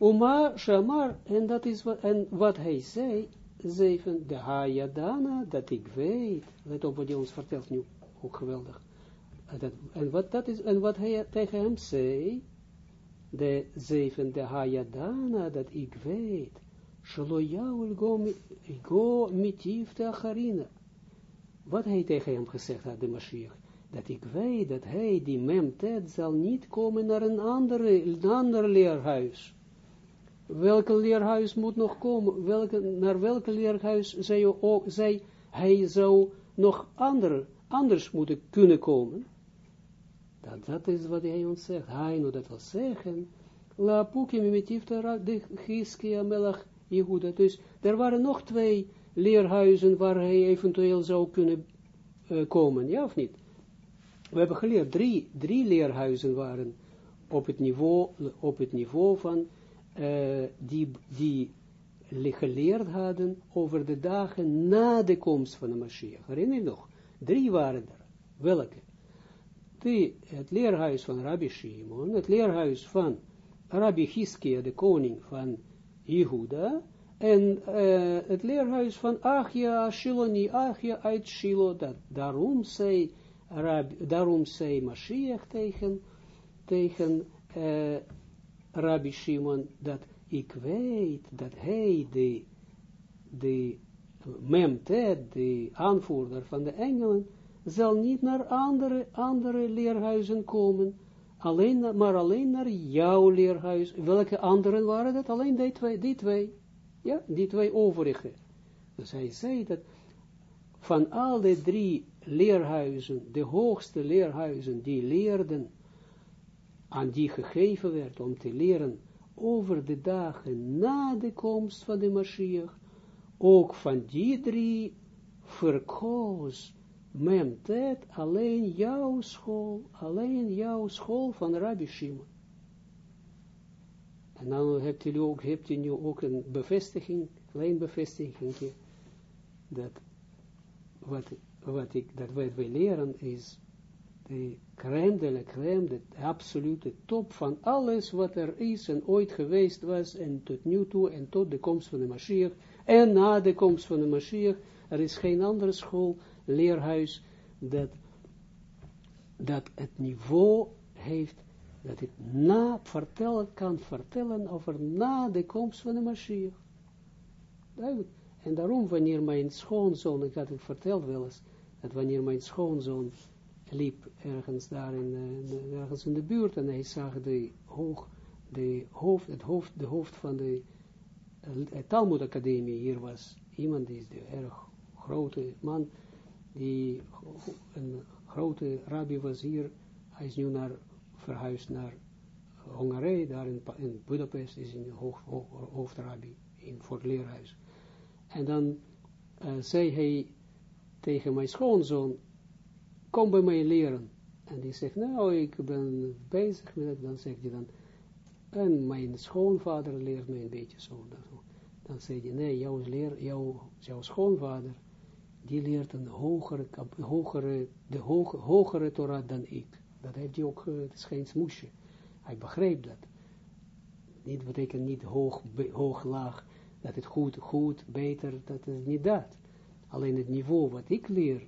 Speaker 1: Uma shamar en dat is en wat hij zei 7, de Hayadana, dat ik weet, let op wat hij ons vertelt nu, ook geweldig. En, wat dat is, en wat hij tegen hem zei, de 7, de Hayadana, dat ik weet, Shaloyaul go, mitif de Acharina. Wat hij tegen hem gezegd had, de Mashiach, dat ik weet dat hij, die Memted, zal niet komen naar een andere, een ander leerhuis welke leerhuis moet nog komen, naar welke leerhuis zij, ook, zij, hij zou nog ander, anders moeten kunnen komen. Dat, dat is wat hij ons zegt. Hij moet dat wel zeggen. La pukim mitifta de Giskia. Dus er waren nog twee leerhuizen waar hij eventueel zou kunnen uh, komen, ja of niet? We hebben geleerd, drie, drie leerhuizen waren op het niveau, op het niveau van uh, die, die geleerd hadden over de dagen na de komst van de Mashiach. Herinner je nog? Drie waren er. Welke? Die, het leerhuis van Rabbi Shimon, het leerhuis van Rabbi Hiskia, de koning van Jehuda, En uh, het leerhuis van Achia, Shiloni, Achia uit Shilo, dat, daarom zei, daarom Mashiach tegen, tegen uh, Rabbi Shimon, dat ik weet dat hij de, de Memtet, de aanvoerder van de engelen, zal niet naar andere, andere leerhuizen komen, alleen, maar alleen naar jouw leerhuis. Welke anderen waren dat? Alleen die twee, die twee. Ja, die twee overige. Dus hij zei dat van al de drie leerhuizen, de hoogste leerhuizen die leerden, aan die gegeven werd om te leren over de dagen na de komst van de Mashiach, ook van die drie verkoos Memtet alleen jouw school, alleen jouw school van Rabbi Shimon. En dan hebt u ook, hebt u nu ook een bevestiging, klein bevestiging, dat wat, wat ik, dat wat wij leren is de crème de la crème, de absolute top van alles wat er is en ooit geweest was en tot nu toe en tot de komst van de Mashiach en na de komst van de Mashiach, er is geen andere school, leerhuis, dat, dat het niveau heeft dat ik na vertellen, kan vertellen over na de komst van de Mashiach. En daarom, wanneer mijn schoonzoon, ik had het verteld wel eens, dat wanneer mijn schoonzoon liep ergens daar in, uh, ergens in de buurt, en hij zag de, hoog, de, hoofd, het hoofd, de hoofd van de uh, Talmud Academie hier was, iemand die is de erg grote man, die een grote rabbi was hier, hij is nu naar verhuisd naar Hongarije, daar in, in Budapest is een hoofd, hoofdrabi in, voor leerhuis. En dan uh, zei hij tegen mijn schoonzoon, kom bij mij leren. En die zegt, nou, ik ben bezig met het, dan zegt hij dan, en mijn schoonvader leert mij een beetje zo. Dan, zei hij, nee, jouw, leer, jouw, jouw schoonvader, die leert een hogere, hogere, de hoge, hogere Torah dan ik. Dat heeft hij ook, het is geen smoesje. Hij begreep dat. Niet betekent niet hoog, hoog, laag, dat het goed, goed, beter, dat is niet dat. Alleen het niveau wat ik leer,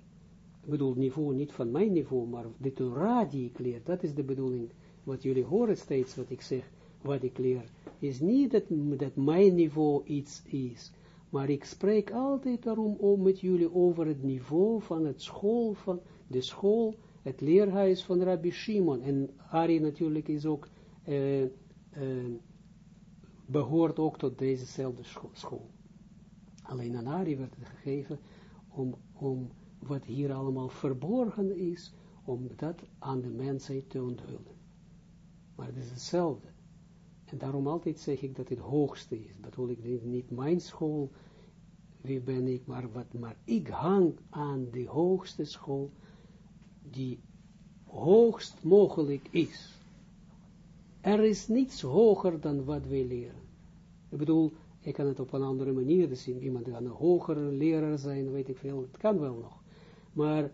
Speaker 1: ik bedoel niveau niet van mijn niveau, maar de Torah die ik leer, dat is de bedoeling. Wat jullie horen steeds, wat ik zeg, wat ik leer, is niet dat, dat mijn niveau iets is, maar ik spreek altijd daarom om met jullie over het niveau van het school, van de school het leerhuis van Rabbi Shimon. En Ari natuurlijk is ook, uh, uh, behoort ook tot dezezelfde school. Alleen aan Ari werd het gegeven om, om wat hier allemaal verborgen is, om dat aan de mensheid te onthullen. Maar het is hetzelfde. En daarom altijd zeg ik dat het hoogste is. Bedoel ik niet, mijn school, wie ben ik, maar wat, maar ik hang aan de hoogste school, die hoogst mogelijk is. Er is niets hoger dan wat wij leren. Ik bedoel, ik kan het op een andere manier zien. Iemand kan een hogere leraar zijn, weet ik veel. Het kan wel nog. Maar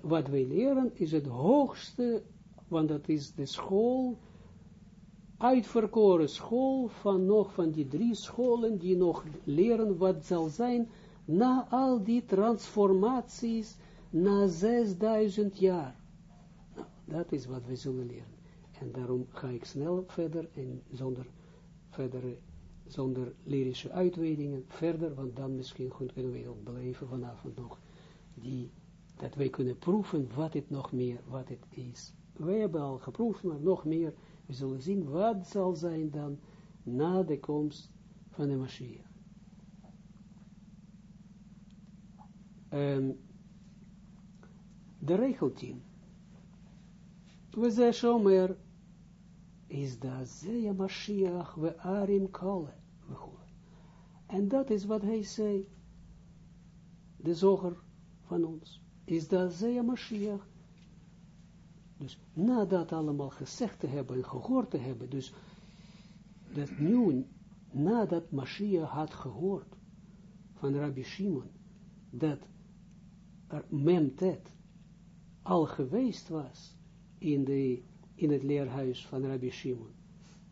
Speaker 1: wat wij leren is het hoogste, want dat is de school, uitverkoren school van nog van die drie scholen die nog leren wat zal zijn na al die transformaties na 6000 jaar. Nou, dat is wat we zullen leren. En daarom ga ik snel verder en zonder verdere, zonder lyrische uitweidingen verder, want dan misschien kunnen we ook beleven vanavond nog, die, dat wij kunnen proeven wat het nog meer, wat het is. Wij hebben al geproefd, maar nog meer, we zullen zien wat zal zijn dan na de komst van de Mashiach. Um, de regel 10. We zeggen shomer is dat zeya Mashiach we arim kale. En dat is wat hij zei, de zoger van ons, is dat zeya Mashiach. Dus nadat allemaal gezegd te hebben en gehoord te hebben, dus dat nu, nadat Mashiach had gehoord van Rabbi Shimon, dat er memtet, al geweest was in, de, in het leerhuis van Rabbi Shimon.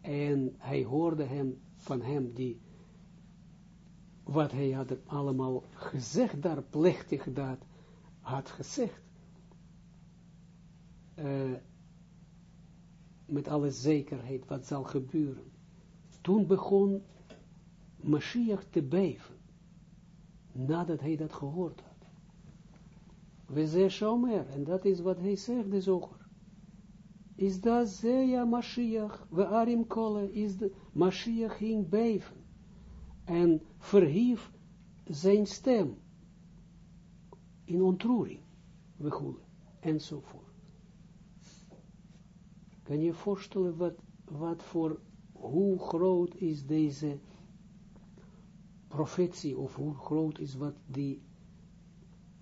Speaker 1: En hij hoorde hem, van hem die wat hij had allemaal gezegd, daar plechtig dat had gezegd, uh, met alle zekerheid wat zal gebeuren. Toen begon Mashiach te beven, nadat hij dat gehoord had. We zeggen Shomer, en dat is wat hij zegt, de zoger. Is dat Zeya Mashiach, we Arim Kole, is de Mashiach ging beven, en verhief zijn stem, in ontroering, we goelen, enzovoort. Kan je voorstellen wat, wat voor, hoe groot is deze profetie, of hoe groot is wat die,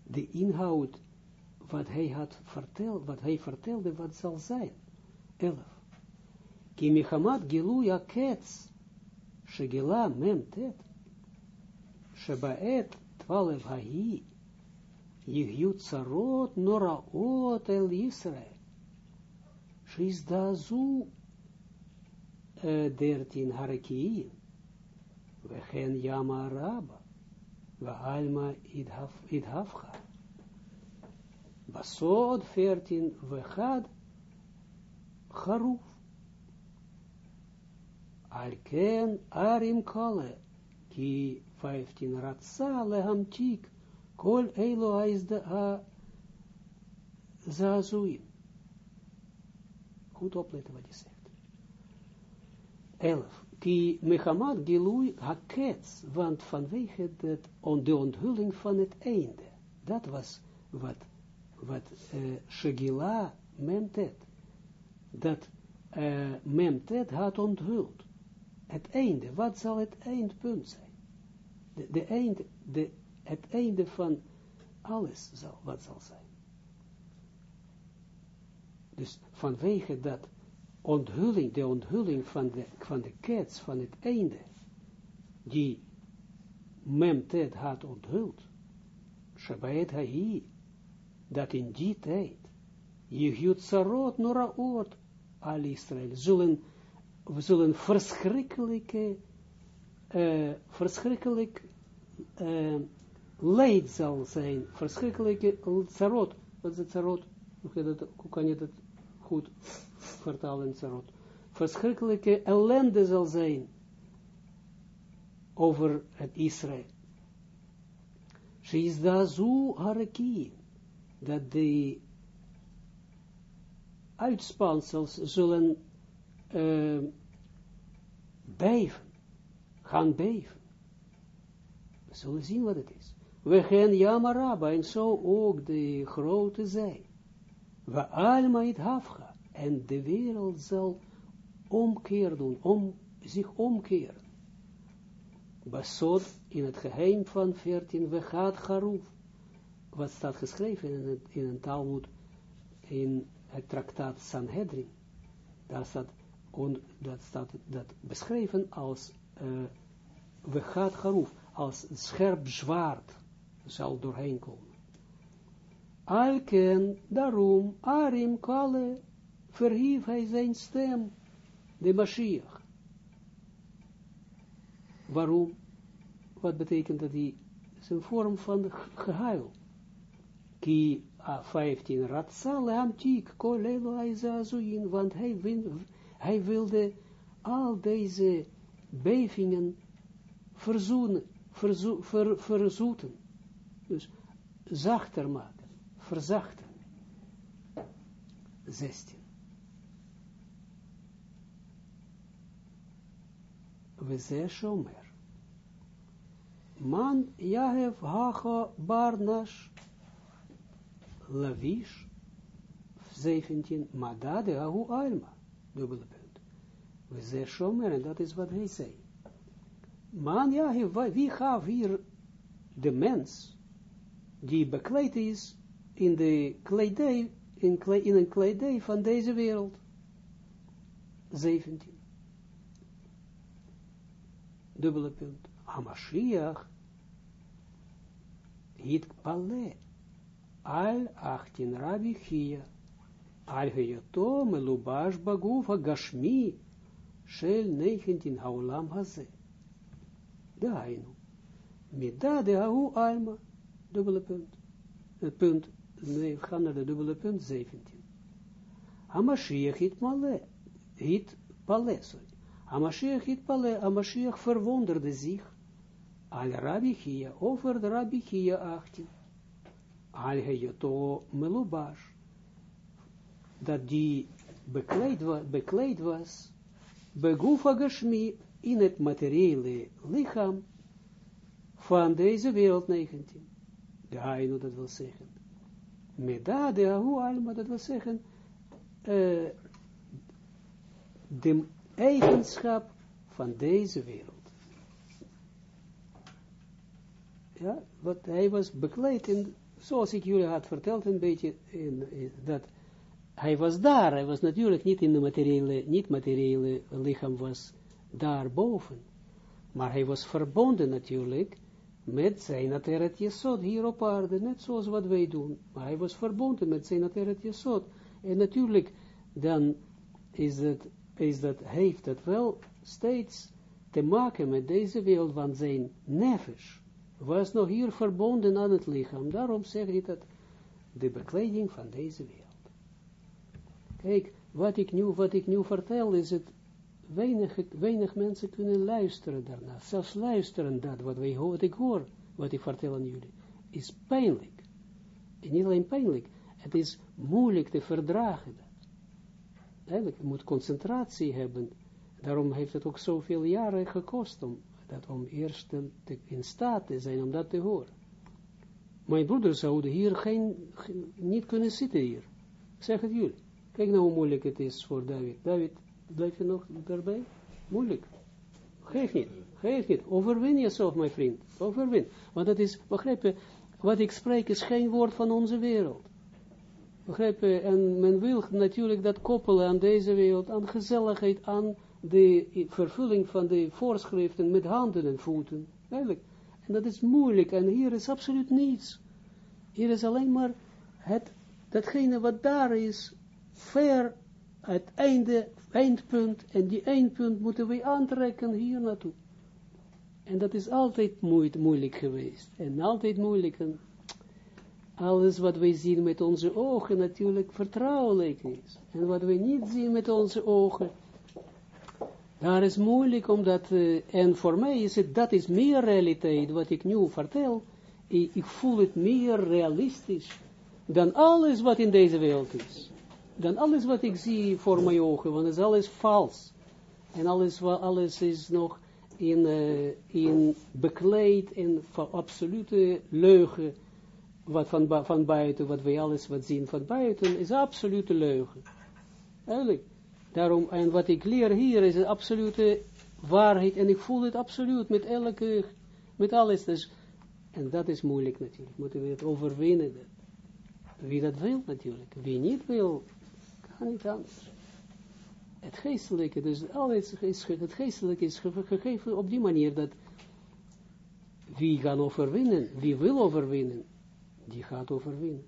Speaker 1: de inhoud, wat hij had verteld, wat hij vertelde, wat zal zijn. 11. Ki michamad gilu yakets, shegila mem tet, shebaet twalev hahi, yigyut sarot noraot el Yisrael. Shizdazu dertien harakiin, Wechen Yama Rabba, Alma Idhafcha. Basod veertien, Wechad Charuf. Alken Arim Kale, ki 15 Ratsa Lehamtik, Kol Eilo Aizda Zazuin. Goed opletten wat je zegt. 11. Ki Mechamad Gilui Hakets, want vanwege het, on, de onthulling van het einde. Dat was wat, wat uh, Shagila Memtet, dat uh, Memtet had onthuld. Het einde, wat zal het eindpunt zijn? De, de einde, de, het einde van alles zal, wat zal zijn. Dus vanwege dat onthulling, de onthulling van de, van de kets, van het einde, die Memted had onthuld, Shabbat Hahi, dat in die tijd, Jehud Sarot Noraot, al Israël, zullen, zullen verschrikkelijke, uh, verschrikkelijk uh, leid zal zijn, verschrikkelijke Sarot, wat is het Sarot? Hoe kan je dat goed vertalen, Sarot. Verschrikkelijke ellende zal zijn over het Israël. Zo haraki, dat de uitspansels zullen uh, beven, gaan beven. We zullen zien wat het is. We gaan Yamaraba en zo ook de grote zee. We alma het hafga. En de wereld zal omkeer doen, om, zich omkeren. Basod in het geheim van 14, we gaat Garuf. Wat staat geschreven in, het, in een Talmud, in het traktaat Sanhedrin. Daar staat, on, dat staat dat beschreven als uh, we gaat Garuf, als scherp zwaard zal doorheen komen. Alken, daarom, Arim, Kale, verhief hij zijn stem, de Mashiach. Waarom? Wat betekent dat hij? Het is een vorm van gehuil. Ki a 15 ratsal amtik kolelo aizazuin, want hij, hij wilde al deze bevingen verzoenen, verzo, ver, verzoeten. Dus zachter maken, verzachten. 16. we ze shomer. Man Yahev Hacha Barnash Lavish 17 Madade Ahu Alma. Dubbele punt. We ze shomer en dat is wat hij zei. Man Yahev, wie gaf hier de mens die bekleed is in de kledij, in, in een kledij van deze wereld. 17 dubbele punt, Hamashiach, hit pale, al achtin rabi chia, al heyoto melubash bagufa gashmi, shel 19 haulam haze. Dainu, Mida de hau alma, dubbele punt. Het punt, we gaan naar de dubbele punt 17. Hamashiach hit male, hit pale, sorry. Hamashiach hit pale, Hamashiach verwonderde zich al Rabbi Chia, over de Rabbi Chia 18. Al heyoto melubash, dat die bekleed was, begufa gashmi, in het materiële lichaam, van deze wereld 19. De Hainu, dat wil zeggen. Meda de Alma, dat wil zeggen, uh, de eigenschap van deze wereld. Ja, wat hij was bekleed in, zoals ik jullie had verteld, een beetje, in, dat hij was daar, hij was natuurlijk niet in de materiële, niet materiële lichaam was daarboven, maar hij was verbonden natuurlijk met zijn Ateret Yesod hier op aarde, net zoals wat wij doen. Maar hij was verbonden met zijn Ateret Yesod. En natuurlijk, dan is het, is dat, heeft het wel steeds te maken met deze wereld, van zijn nefesh was nog hier verbonden aan het lichaam. Daarom zeg ik dat de bekleding van deze wereld. Kijk, wat ik nu, wat ik nu vertel, is het weinig, weinig mensen kunnen luisteren daarna. Zelfs luisteren dat, wat, wij, wat ik hoor, wat ik vertel aan jullie, is pijnlijk. En niet alleen pijnlijk, het is moeilijk te verdragen. Eigenlijk, je moet concentratie hebben. Daarom heeft het ook zoveel jaren gekost om, dat om eerst te, in staat te zijn om dat te horen. Mijn broeders zouden hier geen, niet kunnen zitten hier. Ik zeg het jullie. Kijk nou hoe moeilijk het is voor David. David, Blijf je nog daarbij? Moeilijk. Geef niet. Geef niet. Overwin jezelf, mijn vriend. Overwin. Want dat is, begrijp je, wat ik spreek is geen woord van onze wereld. Begrijp je? En men wil natuurlijk dat koppelen aan deze wereld, aan gezelligheid, aan de vervulling van de voorschriften met handen en voeten. Eigenlijk. En dat is moeilijk. En hier is absoluut niets. Hier is alleen maar het, datgene wat daar is, ver het einde eindpunt, en die eindpunt moeten we aantrekken hier naartoe. En dat is altijd moeilijk geweest, en altijd moeilijk, en alles wat wij zien met onze ogen natuurlijk vertrouwelijk is, en wat we niet zien met onze ogen, daar is moeilijk, omdat, uh, en voor mij is het, dat is meer realiteit, wat ik nu vertel, ik voel het meer realistisch, dan alles wat in deze wereld is dan alles wat ik zie voor mijn ogen, want het is alles vals. En alles, alles is nog in, uh, in bekleed in absolute leugen, wat van, van buiten, wat wij alles wat zien van buiten, is absolute leugen. Eigenlijk. Daarom, en wat ik leer hier is een absolute waarheid, en ik voel het absoluut met elke, met alles. Dus, en dat is moeilijk natuurlijk, moeten we het overwinnen. Wie dat wil natuurlijk, wie niet wil, niet anders. Het geestelijke, dus alles is, het geestelijke is gegeven op die manier dat wie gaat overwinnen, wie wil overwinnen, die gaat overwinnen.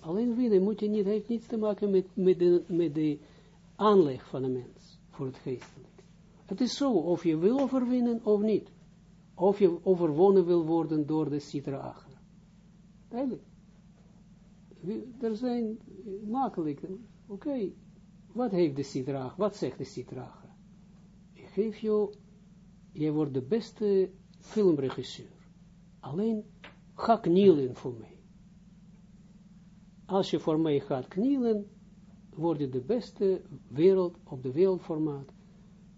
Speaker 1: Alleen winnen moet je niet, heeft niets te maken met, met, de, met de aanleg van de mens voor het geestelijke. Het is zo, of je wil overwinnen of niet. Of je overwonnen wil worden door de Sitra Achra. Duidelijk. Er zijn makkelijke, Oké, wat heeft de Sidrach, wat zegt de Sidrach? Ik geef jou, jij wordt de beste filmregisseur. Alleen, ga knielen voor mij. Als je voor mij gaat knielen, word je de beste wereld, op de wereldformaat,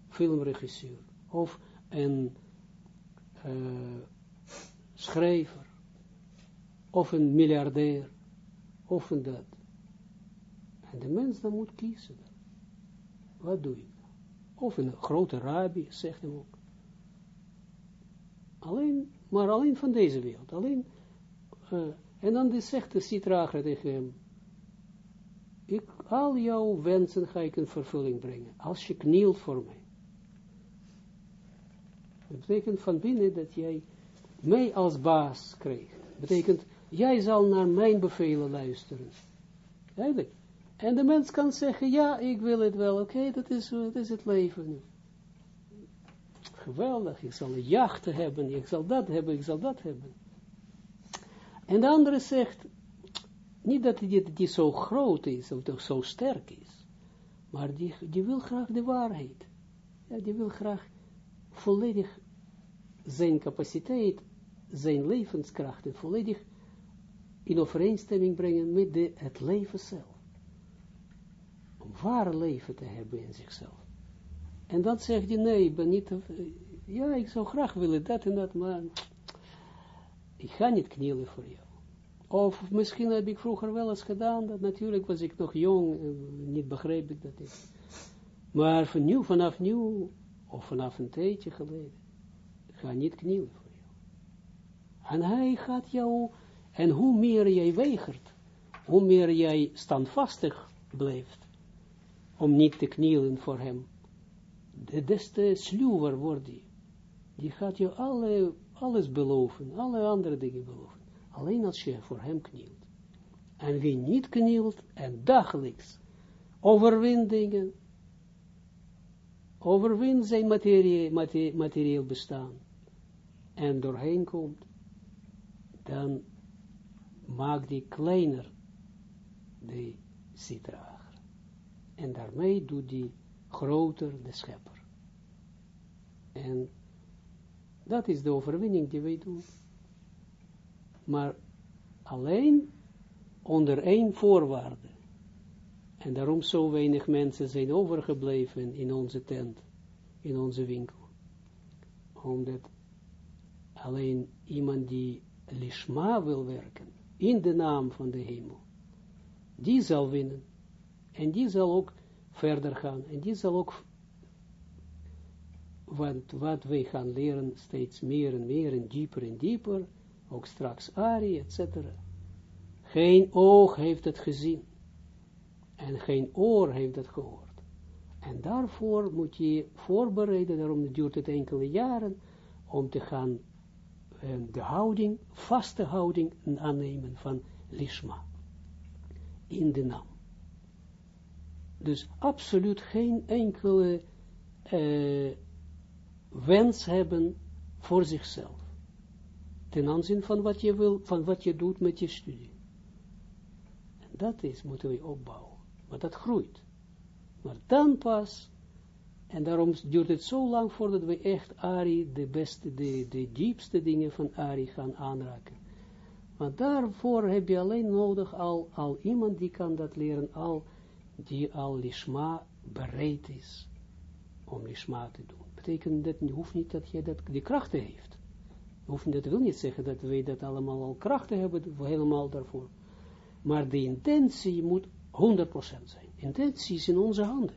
Speaker 1: filmregisseur. Of een uh, schrijver. Of een miljardair. Of een dat. En de mens dan moet kiezen. Wat doe je? Of een grote rabbi, zegt hem ook. Alleen, maar alleen van deze wereld. Alleen, uh, en dan zegt de Sitrager tegen hem, ik, al jouw wensen ga ik in vervulling brengen, als je knielt voor mij. Dat betekent van binnen dat jij mij als baas krijgt. Dat betekent, jij zal naar mijn bevelen luisteren. Eigenlijk. En de mens kan zeggen, ja, ik wil het wel, oké, dat, is, dat is het leven nu. geweldig, ik zal jachten hebben, ik zal dat hebben, ik zal dat hebben. En de andere zegt, niet dat die, die zo groot is, of zo sterk is, maar die, die wil graag de waarheid. Ja, die wil graag volledig zijn capaciteit, zijn levenskrachten volledig in overeenstemming brengen met het leven zelf. Ware leven te hebben in zichzelf. En dan zegt hij, nee, ik ben niet, ja, ik zou graag willen dat en dat, maar ik ga niet knielen voor jou. Of misschien heb ik vroeger wel eens gedaan, dat natuurlijk was ik nog jong, niet begreep ik dat is. Maar van nieuw, vanaf nieuw, of vanaf een tijdje geleden, ga niet knielen voor jou. En hij gaat jou, en hoe meer jij weigert, hoe meer jij standvastig blijft, om niet te knielen voor hem, des te sluwer wordt hij. Die gaat je alle, alles beloven, alle andere dingen beloven. Alleen als je voor hem knielt. En wie niet knielt en dagelijks overwint dingen, overwint zijn materie, materieel bestaan en doorheen komt, dan maakt die kleiner de citrager. En daarmee doet die groter de schepper. En dat is de overwinning die wij doen. Maar alleen onder één voorwaarde. En daarom zo weinig mensen zijn overgebleven in onze tent, in onze winkel. Omdat alleen iemand die lishma wil werken, in de naam van de hemel, die zal winnen. En die zal ook verder gaan. En die zal ook, want wat wij gaan leren, steeds meer en meer en dieper en dieper, ook straks Ari, etc. Geen oog heeft het gezien. En geen oor heeft het gehoord. En daarvoor moet je voorbereiden, daarom duurt het enkele jaren, om te gaan um, de houding, vaste houding aannemen van Lishma. In de naam. Dus absoluut geen enkele uh, wens hebben voor zichzelf. Ten aanzien van wat je wil, van wat je doet met je studie. En dat is, moeten we opbouwen. Maar dat groeit. Maar dan pas, en daarom duurt het zo lang voordat we echt Ari, de beste, de, de diepste dingen van Ari gaan aanraken. Want daarvoor heb je alleen nodig al, al iemand die kan dat leren, al die al lishma bereid is om lishma te doen. Betekent dat, hoeft niet dat je dat, die krachten heeft. Hoeft, dat wil niet zeggen dat wij dat allemaal al krachten hebben, helemaal daarvoor. Maar de intentie moet 100% zijn. Intentie is in onze handen.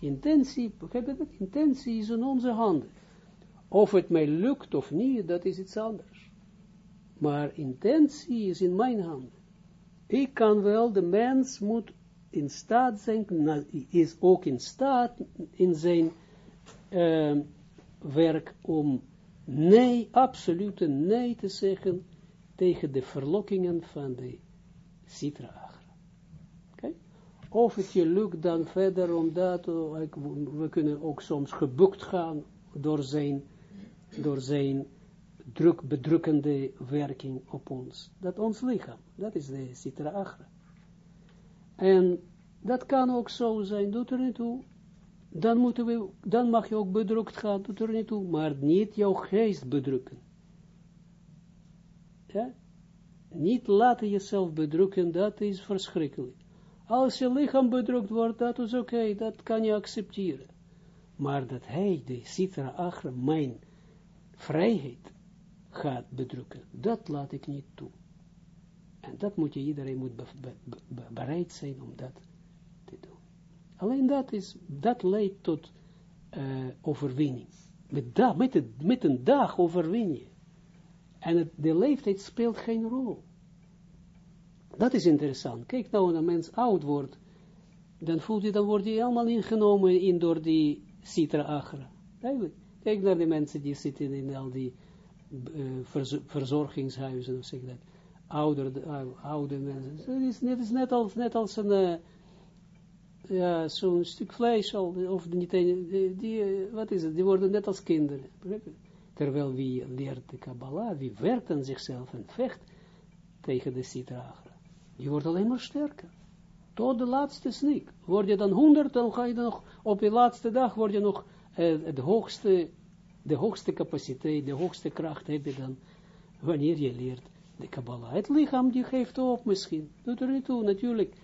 Speaker 1: Intentie, begrijp je dat? Intentie is in onze handen. Of het mij lukt of niet, dat is iets anders. Maar intentie is in mijn handen. Ik kan wel, de mens moet in staat zijn, is ook in staat in zijn uh, werk om nee, absolute nee te zeggen tegen de verlokkingen van de citra Okay? Of het je lukt dan verder, omdat we kunnen ook soms gebukt gaan door zijn, door zijn druk, bedrukkende werking op ons. Dat ons lichaam, dat is de citra agra. En dat kan ook zo zijn, doet er niet toe. Dan, moeten we, dan mag je ook bedrukt gaan, doet er niet toe. Maar niet jouw geest bedrukken. Ja? Niet laten jezelf bedrukken, dat is verschrikkelijk. Als je lichaam bedrukt wordt, dat is oké, dat kan je accepteren. Maar dat hij, de citra achter mijn vrijheid, gaat bedrukken, dat laat ik niet toe. En dat moet je, iedereen moet bereid zijn om dat te doen. Alleen dat is, dat leidt tot uh, overwinning. Met, met, een dag overwin je. En het, de leeftijd speelt geen rol. Dat is interessant. Kijk nou, als een mens oud wordt, dan voelt hij, dan wordt hij helemaal ingenomen in door die citra agra. Kijk naar de mensen die zitten in al die uh, verzorgingshuizen, of zeg dat ouder, oude mensen. Het is, net, als, net als een, uh, ja, zo'n stuk vlees, al, of niet, die, die, wat is het, die worden net als kinderen. Terwijl wie leert de Kabbalah, wie werkt zichzelf en vecht tegen de Sitragra, die wordt alleen maar sterker. Tot de laatste snik. Word je dan honderd, dan ga je nog, op de laatste dag word je nog eh, het hoogste, de hoogste capaciteit, de hoogste kracht heb je dan, wanneer je leert de Kabbalah. Het lichaam die geeft op misschien, doet er niet toe, natuurlijk.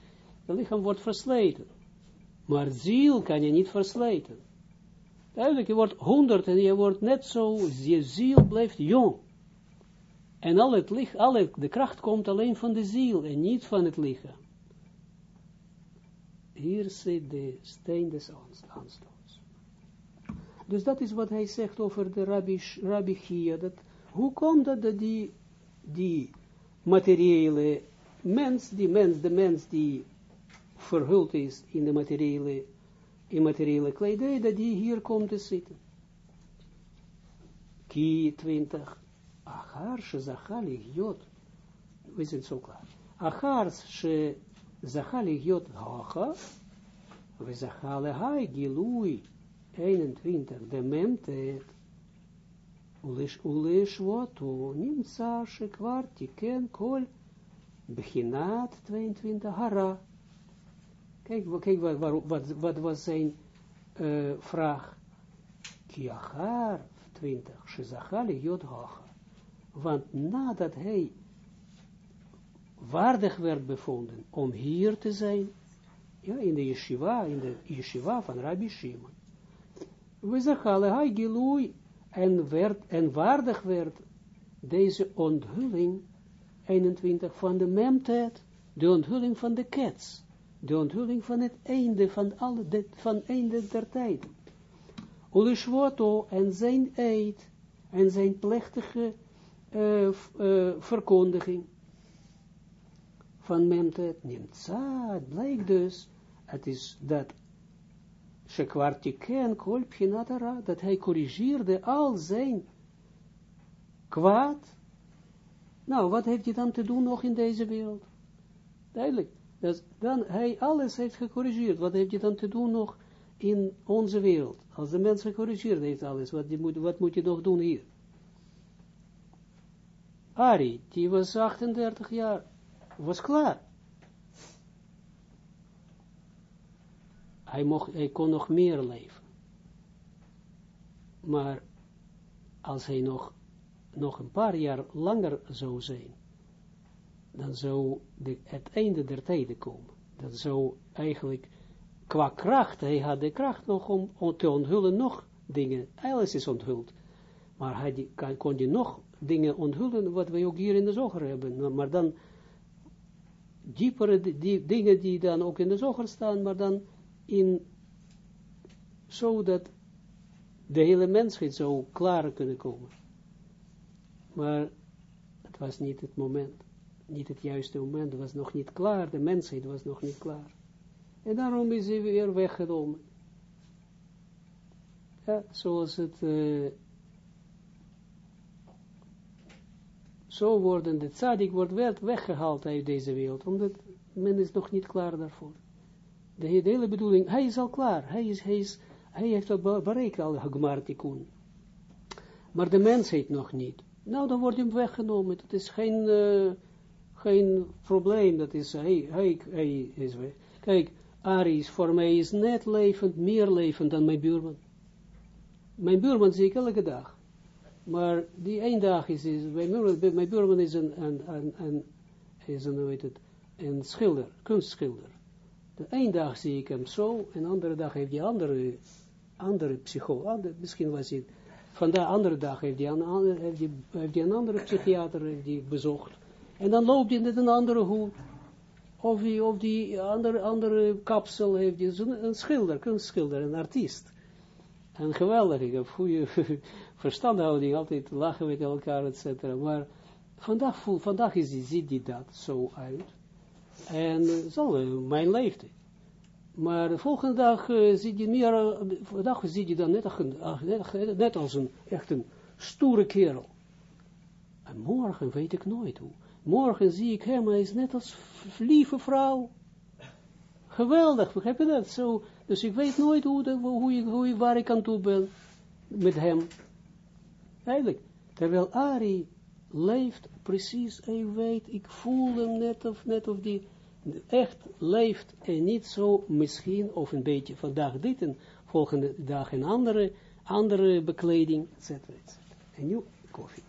Speaker 1: Het lichaam wordt versleten. Maar ziel kan je niet versleten. Duidelijk, je wordt honderd en je wordt net zo, je ziel blijft jong. En al het licht, al het, de kracht komt alleen van de ziel en niet van het lichaam. Hier zit de steen des aanstoots. Dus dat is wat hij zegt over de Rabbi, Rabbi Chia. Dat, hoe komt dat, dat die, die materiële mens, die mens, de mens die verhuld is in de materiële, immateriële kledij, dat die hier komt te zitten. Ki 20. Achar she zachali jod. We zijn zo klaar. Achar she zachali jod hacha. We zachale hai gilui. 21. De. Ulish woto. Nimsa kwarti ken kol. Beginat 22. Hara. Kijk, kijk wat, wat, wat was zijn uh, vraag. Kiachar 20. Shezachali jod hacha. Want nadat hij waardig werd bevonden om hier te zijn, ja, in de yeshiva, in de yeshiva van Rabbi Shimon, we zachale hij gilui en, werd, en waardig werd deze onthulling 21 van de memtet, de onthulling van de kets de onthulling van het einde van alle, van einde der tijd. Ulishwoto en zijn eed en zijn plechtige uh, uh, verkondiging van Memtet neemt het blijkt dus, het is dat Shekwartiken kolpchinatara, dat hij corrigeerde al zijn kwaad. Nou, wat heeft hij dan te doen nog in deze wereld? Duidelijk. Dus dan hij alles heeft gecorrigeerd. Wat heeft hij dan te doen nog in onze wereld? Als de mens gecorrigeerd heeft alles, wat, moet, wat moet je nog doen hier? Ari, die was 38 jaar, was klaar. Hij, mocht, hij kon nog meer leven. Maar als hij nog, nog een paar jaar langer zou zijn, dan zou het einde der tijden komen. Dat zou eigenlijk qua kracht, hij had de kracht nog om, te onthullen nog dingen. Alles is onthuld. Maar hij kon je nog dingen onthullen, wat we ook hier in de zoger hebben. Maar dan diepere die, dingen die dan ook in de zoger staan, maar dan in, zodat de hele mensheid zou klaar kunnen komen. Maar het was niet het moment niet het juiste moment, was nog niet klaar, de mensheid was nog niet klaar. En daarom is hij weer weggenomen. Ja, zoals het, uh, zo worden de tzadik wordt weggehaald uit deze wereld, omdat men is nog niet klaar daarvoor. De, hele bedoeling, hij is al klaar, hij, is, hij, is, hij heeft al bereikt al Hagmartikun. Maar de mensheid nog niet. Nou, dan wordt hij weggenomen. Het is geen... Uh, geen probleem, dat is, hij, hij, hij is weg. Kijk, Aries voor mij is net levend, meer levend dan mijn buurman. Mijn buurman zie ik elke dag. Maar die één dag is, is mijn, buurman, buurman is een, is een, een schilder, kunstschilder. De één dag zie ik hem zo, en de andere dag heeft hij andere, andere psycholoog, misschien was hij, van de andere dag heeft hij een, heeft andere psychiater hij bezocht. En dan loopt hij met een andere hoed. Of die, of die andere, andere kapsel heeft hij. Een, een schilder, kunstschilder, een artiest. En geweldig, ik goede verstandhouding, altijd lachen met elkaar, et cetera. Maar vandaag, vandaag is die, ziet hij dat zo uit. En zo, uh, mijn leeftijd. Maar de volgende dag uh, ziet je meer, vandaag ziet je dan net, als een echt een stoere kerel. En morgen weet ik nooit hoe. Morgen zie ik hem, hij is net als lieve vrouw. Geweldig, begrijp je dat? Zo, dus ik weet nooit hoe, de, hoe, hoe waar ik aan toe ben met hem. Eigenlijk. Terwijl Ari leeft precies, hij weet, ik voel hem net of, net of die echt leeft en niet zo misschien, of een beetje vandaag dit en volgende dag een andere, andere bekleding, etc. En nu koffie.